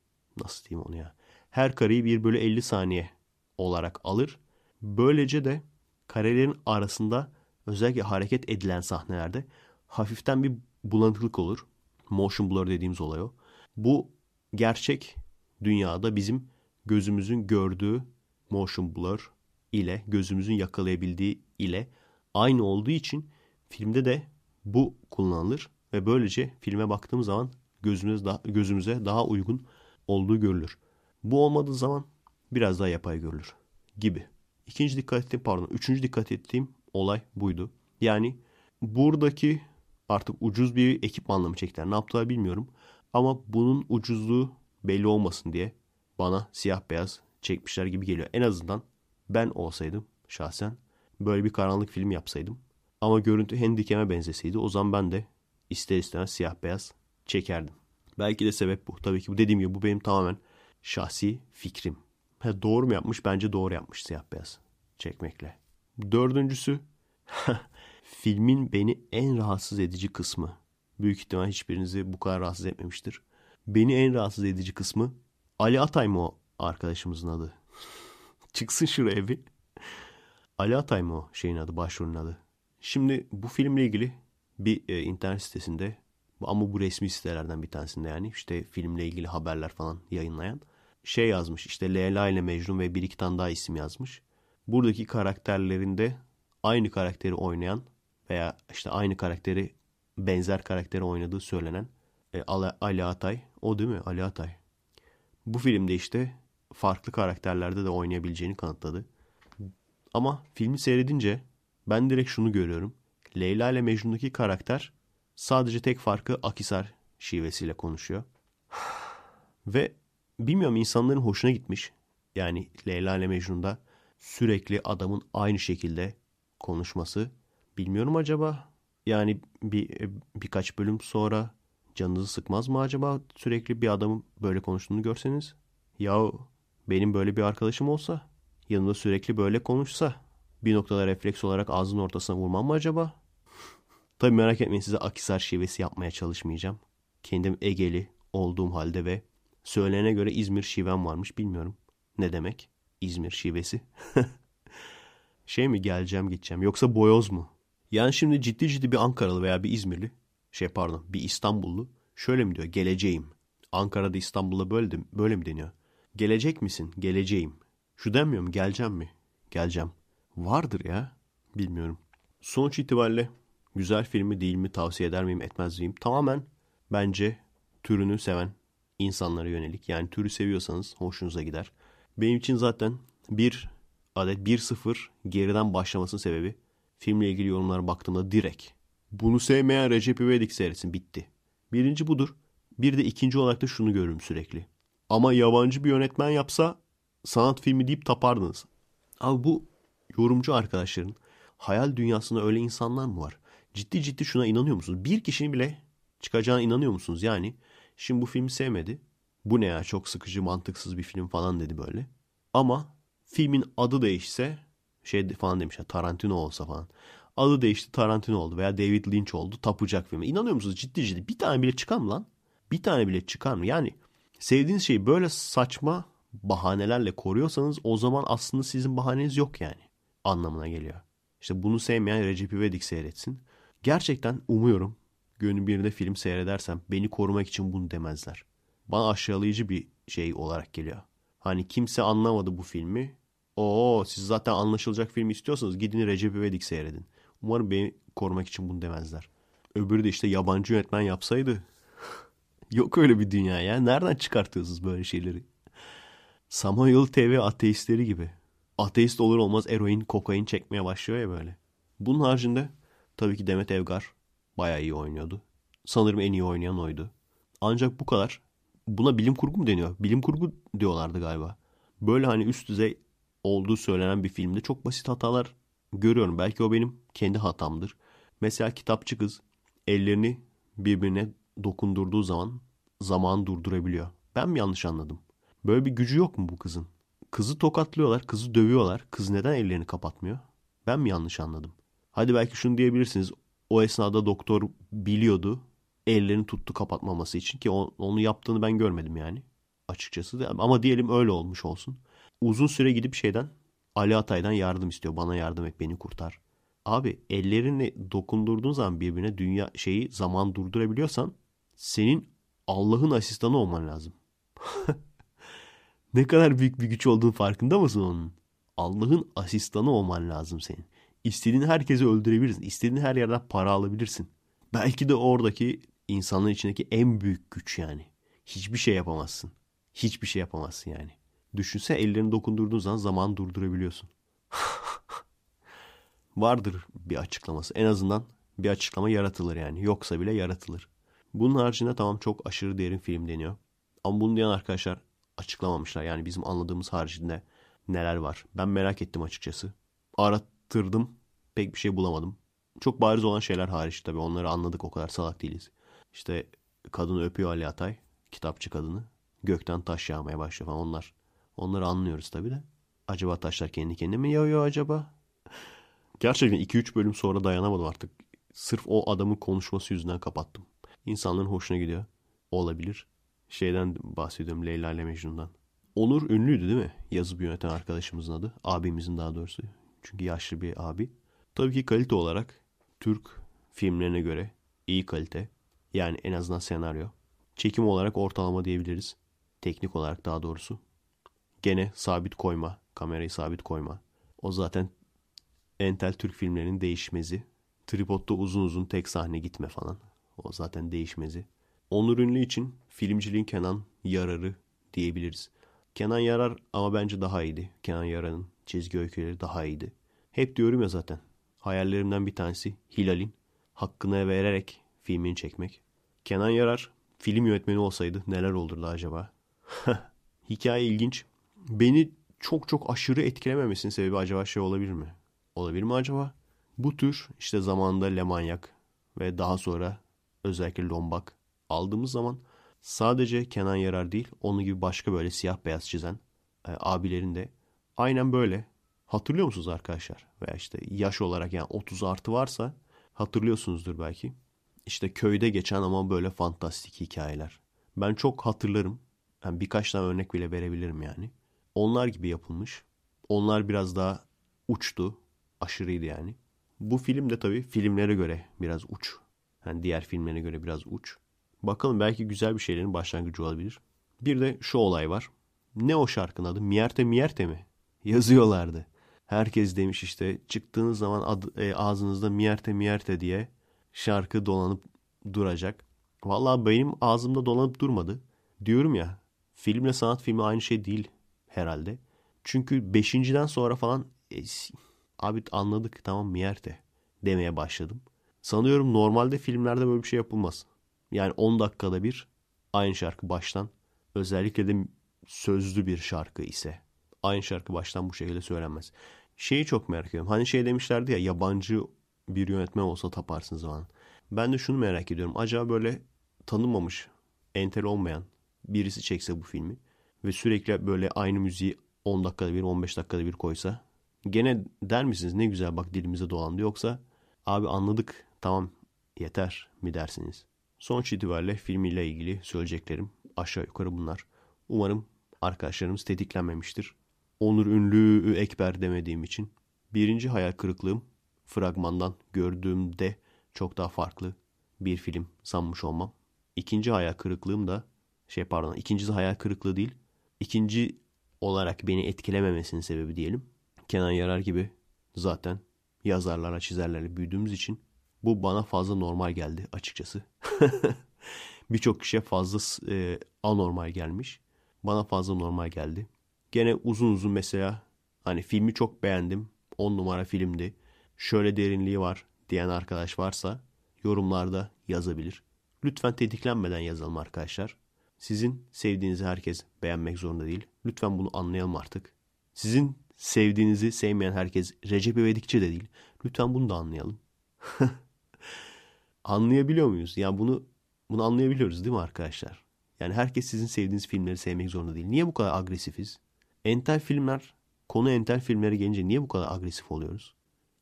nasıl diyeyim onu ya her kareyi 1 bölü 50 saniye olarak alır. Böylece de karelerin arasında özellikle hareket edilen sahnelerde hafiften bir bulanıklık olur. Motion blur dediğimiz olay o. Bu gerçek dünyada bizim gözümüzün gördüğü motion blur ile gözümüzün yakalayabildiği ile aynı olduğu için filmde de bu kullanılır ve böylece filme baktığımız zaman gözümüze daha, gözümüze daha uygun olduğu görülür. Bu olmadığı zaman biraz daha yapay görülür gibi. İkinci dikkat ettiğim pardon üçüncü dikkat ettiğim olay buydu. Yani buradaki artık ucuz bir ekipmanla mı çektiler ne yaptılar bilmiyorum. Ama bunun ucuzluğu belli olmasın diye bana siyah beyaz çekmişler gibi geliyor. En azından ben olsaydım şahsen böyle bir karanlık film yapsaydım. Ama görüntü Handicam'e benzeseydi o zaman ben de ister istemez siyah beyaz çekerdim. Belki de sebep bu. Tabii ki bu dediğim gibi bu benim tamamen Şahsi fikrim. Ha, doğru mu yapmış? Bence doğru yapmış siyah beyaz çekmekle. Dördüncüsü *laughs* filmin beni en rahatsız edici kısmı. Büyük ihtimal hiçbirinizi bu kadar rahatsız etmemiştir. Beni en rahatsız edici kısmı Ali Atay mı o arkadaşımızın adı? *laughs* Çıksın şuraya bir. Ali Atay mı o şeyin adı, başrolün adı? Şimdi bu filmle ilgili bir e, internet sitesinde ama bu resmi sitelerden bir tanesinde yani işte filmle ilgili haberler falan yayınlayan şey yazmış işte Leyla ile Mecnun ve bir iki tane daha isim yazmış. Buradaki karakterlerinde aynı karakteri oynayan veya işte aynı karakteri benzer karakteri oynadığı söylenen e, Ali Atay. O değil mi? Ali Atay. Bu filmde işte farklı karakterlerde de oynayabileceğini kanıtladı. Ama filmi seyredince ben direkt şunu görüyorum. Leyla ile Mecnun'daki karakter sadece tek farkı Akisar şivesiyle konuşuyor. *sighs* Ve bilmiyorum insanların hoşuna gitmiş. Yani Leyla ile Mecnun'da sürekli adamın aynı şekilde konuşması. Bilmiyorum acaba yani bir birkaç bölüm sonra canınızı sıkmaz mı acaba sürekli bir adamın böyle konuştuğunu görseniz? Ya benim böyle bir arkadaşım olsa yanında sürekli böyle konuşsa bir noktada refleks olarak ağzının ortasına vurmam mı acaba? *laughs* Tabii merak etmeyin size Akisar şivesi yapmaya çalışmayacağım. Kendim Egeli olduğum halde ve söylene göre İzmir şivem varmış bilmiyorum. Ne demek? İzmir şivesi. *laughs* şey mi geleceğim gideceğim yoksa boyoz mu? Yani şimdi ciddi ciddi bir Ankaralı veya bir İzmirli şey pardon bir İstanbullu şöyle mi diyor geleceğim. Ankara'da İstanbul'da böyle, de, böyle mi deniyor? Gelecek misin? Geleceğim. Şu denmiyor mu? Geleceğim mi? Geleceğim. Vardır ya. Bilmiyorum. Sonuç itibariyle güzel filmi değil mi tavsiye eder miyim etmez miyim? Tamamen bence türünü seven insanlara yönelik. Yani türü seviyorsanız hoşunuza gider. Benim için zaten bir adet 1-0 geriden başlamasının sebebi filmle ilgili yorumlara baktığımda direkt bunu sevmeyen Recep İvedik seyretsin bitti. Birinci budur. Bir de ikinci olarak da şunu görürüm sürekli. Ama yabancı bir yönetmen yapsa sanat filmi deyip tapardınız. Abi bu yorumcu arkadaşların hayal dünyasında öyle insanlar mı var? Ciddi ciddi şuna inanıyor musunuz? Bir kişinin bile çıkacağına inanıyor musunuz? Yani şimdi bu filmi sevmedi. Bu ne ya çok sıkıcı mantıksız bir film falan dedi böyle. Ama filmin adı değişse şey falan demişler Tarantino olsa falan. Adı değişti Tarantino oldu veya David Lynch oldu tapacak filme. İnanıyor musunuz ciddi ciddi? Bir tane bile çıkar mı lan? Bir tane bile çıkar mı? Yani sevdiğiniz şeyi böyle saçma bahanelerle koruyorsanız o zaman aslında sizin bahaneniz yok yani anlamına geliyor. İşte bunu sevmeyen Recep İvedik seyretsin. Gerçekten umuyorum günün birinde film seyredersem beni korumak için bunu demezler. Bana aşağılayıcı bir şey olarak geliyor. Hani kimse anlamadı bu filmi. Oo siz zaten anlaşılacak film istiyorsanız gidin Recep İvedik seyredin. Umarım beni korumak için bunu demezler. Öbürü de işte yabancı yönetmen yapsaydı. *laughs* Yok öyle bir dünya ya. Nereden çıkartıyorsunuz böyle şeyleri? Samanyolu TV ateistleri gibi. Ateist olur olmaz eroin, kokain çekmeye başlıyor ya böyle. Bunun haricinde tabii ki Demet Evgar bayağı iyi oynuyordu. Sanırım en iyi oynayan oydu. Ancak bu kadar. Buna bilim kurgu mu deniyor? Bilim kurgu diyorlardı galiba. Böyle hani üst düzey olduğu söylenen bir filmde çok basit hatalar görüyorum. Belki o benim kendi hatamdır. Mesela kitapçı kız ellerini birbirine dokundurduğu zaman zaman durdurabiliyor. Ben mi yanlış anladım? Böyle bir gücü yok mu bu kızın? Kızı tokatlıyorlar, kızı dövüyorlar. Kız neden ellerini kapatmıyor? Ben mi yanlış anladım? Hadi belki şunu diyebilirsiniz. O esnada doktor biliyordu. Ellerini tuttu kapatmaması için ki onu yaptığını ben görmedim yani. Açıkçası. Ama diyelim öyle olmuş olsun. Uzun süre gidip şeyden Ali Atay'dan yardım istiyor. Bana yardım et beni kurtar. Abi ellerini dokundurduğun zaman birbirine dünya şeyi zaman durdurabiliyorsan senin Allah'ın asistanı olman lazım. *laughs* ne kadar büyük bir güç olduğunu farkında mısın onun? Allah'ın asistanı olman lazım senin. İstediğin herkesi öldürebilirsin. İstediğin her yerden para alabilirsin. Belki de oradaki insanların içindeki en büyük güç yani. Hiçbir şey yapamazsın. Hiçbir şey yapamazsın yani. Düşünse ellerini dokundurduğun zaman zaman durdurabiliyorsun. *laughs* Vardır bir açıklaması. En azından bir açıklama yaratılır yani. Yoksa bile yaratılır. Bunun haricinde tamam çok aşırı derin film deniyor. Ama bunu diyen arkadaşlar açıklamamışlar. Yani bizim anladığımız haricinde neler var. Ben merak ettim açıkçası. Arattırdım. Pek bir şey bulamadım. Çok bariz olan şeyler hariç tabii. Onları anladık o kadar salak değiliz. İşte kadını öpüyor Ali Atay. Kitapçı kadını. gökten taş yağmaya başlıyor falan onlar. Onları anlıyoruz tabii de. Acaba taşlar kendi kendine mi yağıyor acaba? Gerçekten 2-3 bölüm sonra dayanamadım artık. Sırf o adamın konuşması yüzünden kapattım. İnsanların hoşuna gidiyor. Olabilir. Şeyden bahsediyorum Leyla ile Mecnun'dan. Onur ünlüydü değil mi? Yazıp yöneten arkadaşımızın adı. Abimizin daha doğrusu. Çünkü yaşlı bir abi. Tabii ki kalite olarak Türk filmlerine göre iyi kalite. Yani en azından senaryo. Çekim olarak ortalama diyebiliriz. Teknik olarak daha doğrusu. Gene sabit koyma. Kamerayı sabit koyma. O zaten entel Türk filmlerinin değişmezi. Tripodda uzun uzun tek sahne gitme falan. O zaten değişmezi. Onur Ünlü için filmciliğin Kenan Yarar'ı diyebiliriz. Kenan Yarar ama bence daha iyiydi. Kenan Yarar'ın çizgi öyküleri daha iyiydi. Hep diyorum ya zaten. Hayallerimden bir tanesi Hilal'in hakkını vererek filmini çekmek. Kenan Yarar film yönetmeni olsaydı neler olurdu acaba? *laughs* Hikaye ilginç. Beni çok çok aşırı etkilememesinin sebebi acaba şey olabilir mi? Olabilir mi acaba? Bu tür işte zamanında Lemanyak ve daha sonra özellikle Lombak aldığımız zaman sadece Kenan Yarar değil onun gibi başka böyle siyah beyaz çizen e, abilerin de aynen böyle hatırlıyor musunuz arkadaşlar? Veya işte yaş olarak yani 30 artı varsa hatırlıyorsunuzdur belki. İşte köyde geçen ama böyle fantastik hikayeler. Ben çok hatırlarım. Yani birkaç tane örnek bile verebilirim yani. Onlar gibi yapılmış. Onlar biraz daha uçtu. Aşırıydı yani. Bu film de tabii filmlere göre biraz uç. Yani diğer filmlere göre biraz uç. Bakalım belki güzel bir şeylerin başlangıcı olabilir. Bir de şu olay var. Ne o şarkının adı? Mierte Mierte mi? Yazıyorlardı. Herkes demiş işte çıktığınız zaman adı, e, ağzınızda Mierte Mierte diye şarkı dolanıp duracak. Vallahi benim ağzımda dolanıp durmadı. Diyorum ya filmle sanat filmi aynı şey değil herhalde. Çünkü beşinciden sonra falan e, abi anladık tamam Mierte demeye başladım. Sanıyorum normalde filmlerde böyle bir şey yapılmaz. Yani 10 dakikada bir aynı şarkı baştan özellikle de sözlü bir şarkı ise aynı şarkı baştan bu şekilde söylenmez. Şeyi çok merak ediyorum. Hani şey demişlerdi ya yabancı bir yönetmen olsa taparsınız zaman. Ben de şunu merak ediyorum. Acaba böyle tanınmamış, entel olmayan birisi çekse bu filmi ve sürekli böyle aynı müziği 10 dakikada bir 15 dakikada bir koysa gene der misiniz ne güzel bak dilimize dolandı yoksa abi anladık tamam yeter mi dersiniz? Sonuç itibariyle filmiyle ilgili söyleyeceklerim aşağı yukarı bunlar. Umarım arkadaşlarımız tetiklenmemiştir. Onur Ünlü Ekber demediğim için. Birinci hayal kırıklığım fragmandan gördüğümde çok daha farklı bir film sanmış olmam. İkinci hayal kırıklığım da şey pardon ikincisi hayal kırıklığı değil. İkinci olarak beni etkilememesinin sebebi diyelim. Kenan Yarar gibi zaten yazarlarla çizerlerle büyüdüğümüz için bu bana fazla normal geldi açıkçası. *laughs* Birçok kişiye fazla e, anormal gelmiş. Bana fazla normal geldi. Gene uzun uzun mesela hani filmi çok beğendim. 10 numara filmdi. Şöyle derinliği var diyen arkadaş varsa yorumlarda yazabilir. Lütfen tetiklenmeden yazalım arkadaşlar. Sizin sevdiğinizi herkes beğenmek zorunda değil. Lütfen bunu anlayalım artık. Sizin sevdiğinizi sevmeyen herkes Recep İvedikçi de değil. Lütfen bunu da anlayalım. *laughs* Anlayabiliyor muyuz? Yani bunu bunu anlayabiliyoruz değil mi arkadaşlar? Yani herkes sizin sevdiğiniz filmleri sevmek zorunda değil. Niye bu kadar agresifiz? Entel filmler, konu entel filmlere gelince niye bu kadar agresif oluyoruz?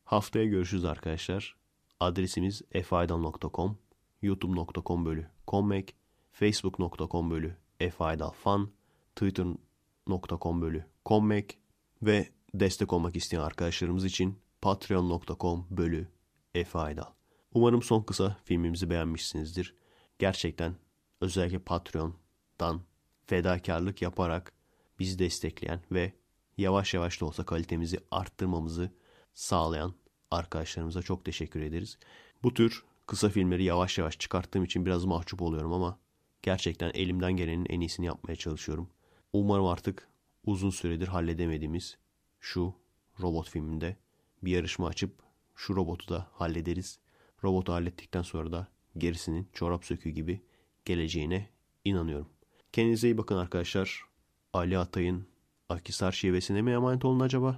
Haftaya görüşürüz arkadaşlar. Adresimiz efaydan.com, youtube.com bölü kommek, facebook.com bölü efaydalfan, twitter.com bölü kommek ve destek olmak isteyen arkadaşlarımız için patreon.com bölü efaydal. Umarım son kısa filmimizi beğenmişsinizdir. Gerçekten özellikle Patreon'dan fedakarlık yaparak bizi destekleyen ve yavaş yavaş da olsa kalitemizi arttırmamızı sağlayan arkadaşlarımıza çok teşekkür ederiz. Bu tür kısa filmleri yavaş yavaş çıkarttığım için biraz mahcup oluyorum ama gerçekten elimden gelenin en iyisini yapmaya çalışıyorum. Umarım artık uzun süredir halledemediğimiz şu robot filminde bir yarışma açıp şu robotu da hallederiz. Robotu hallettikten sonra da gerisinin çorap sökü gibi geleceğine inanıyorum. Kendinize iyi bakın arkadaşlar. Ali Atay'ın Akhisar şivesine mi emanet olun acaba?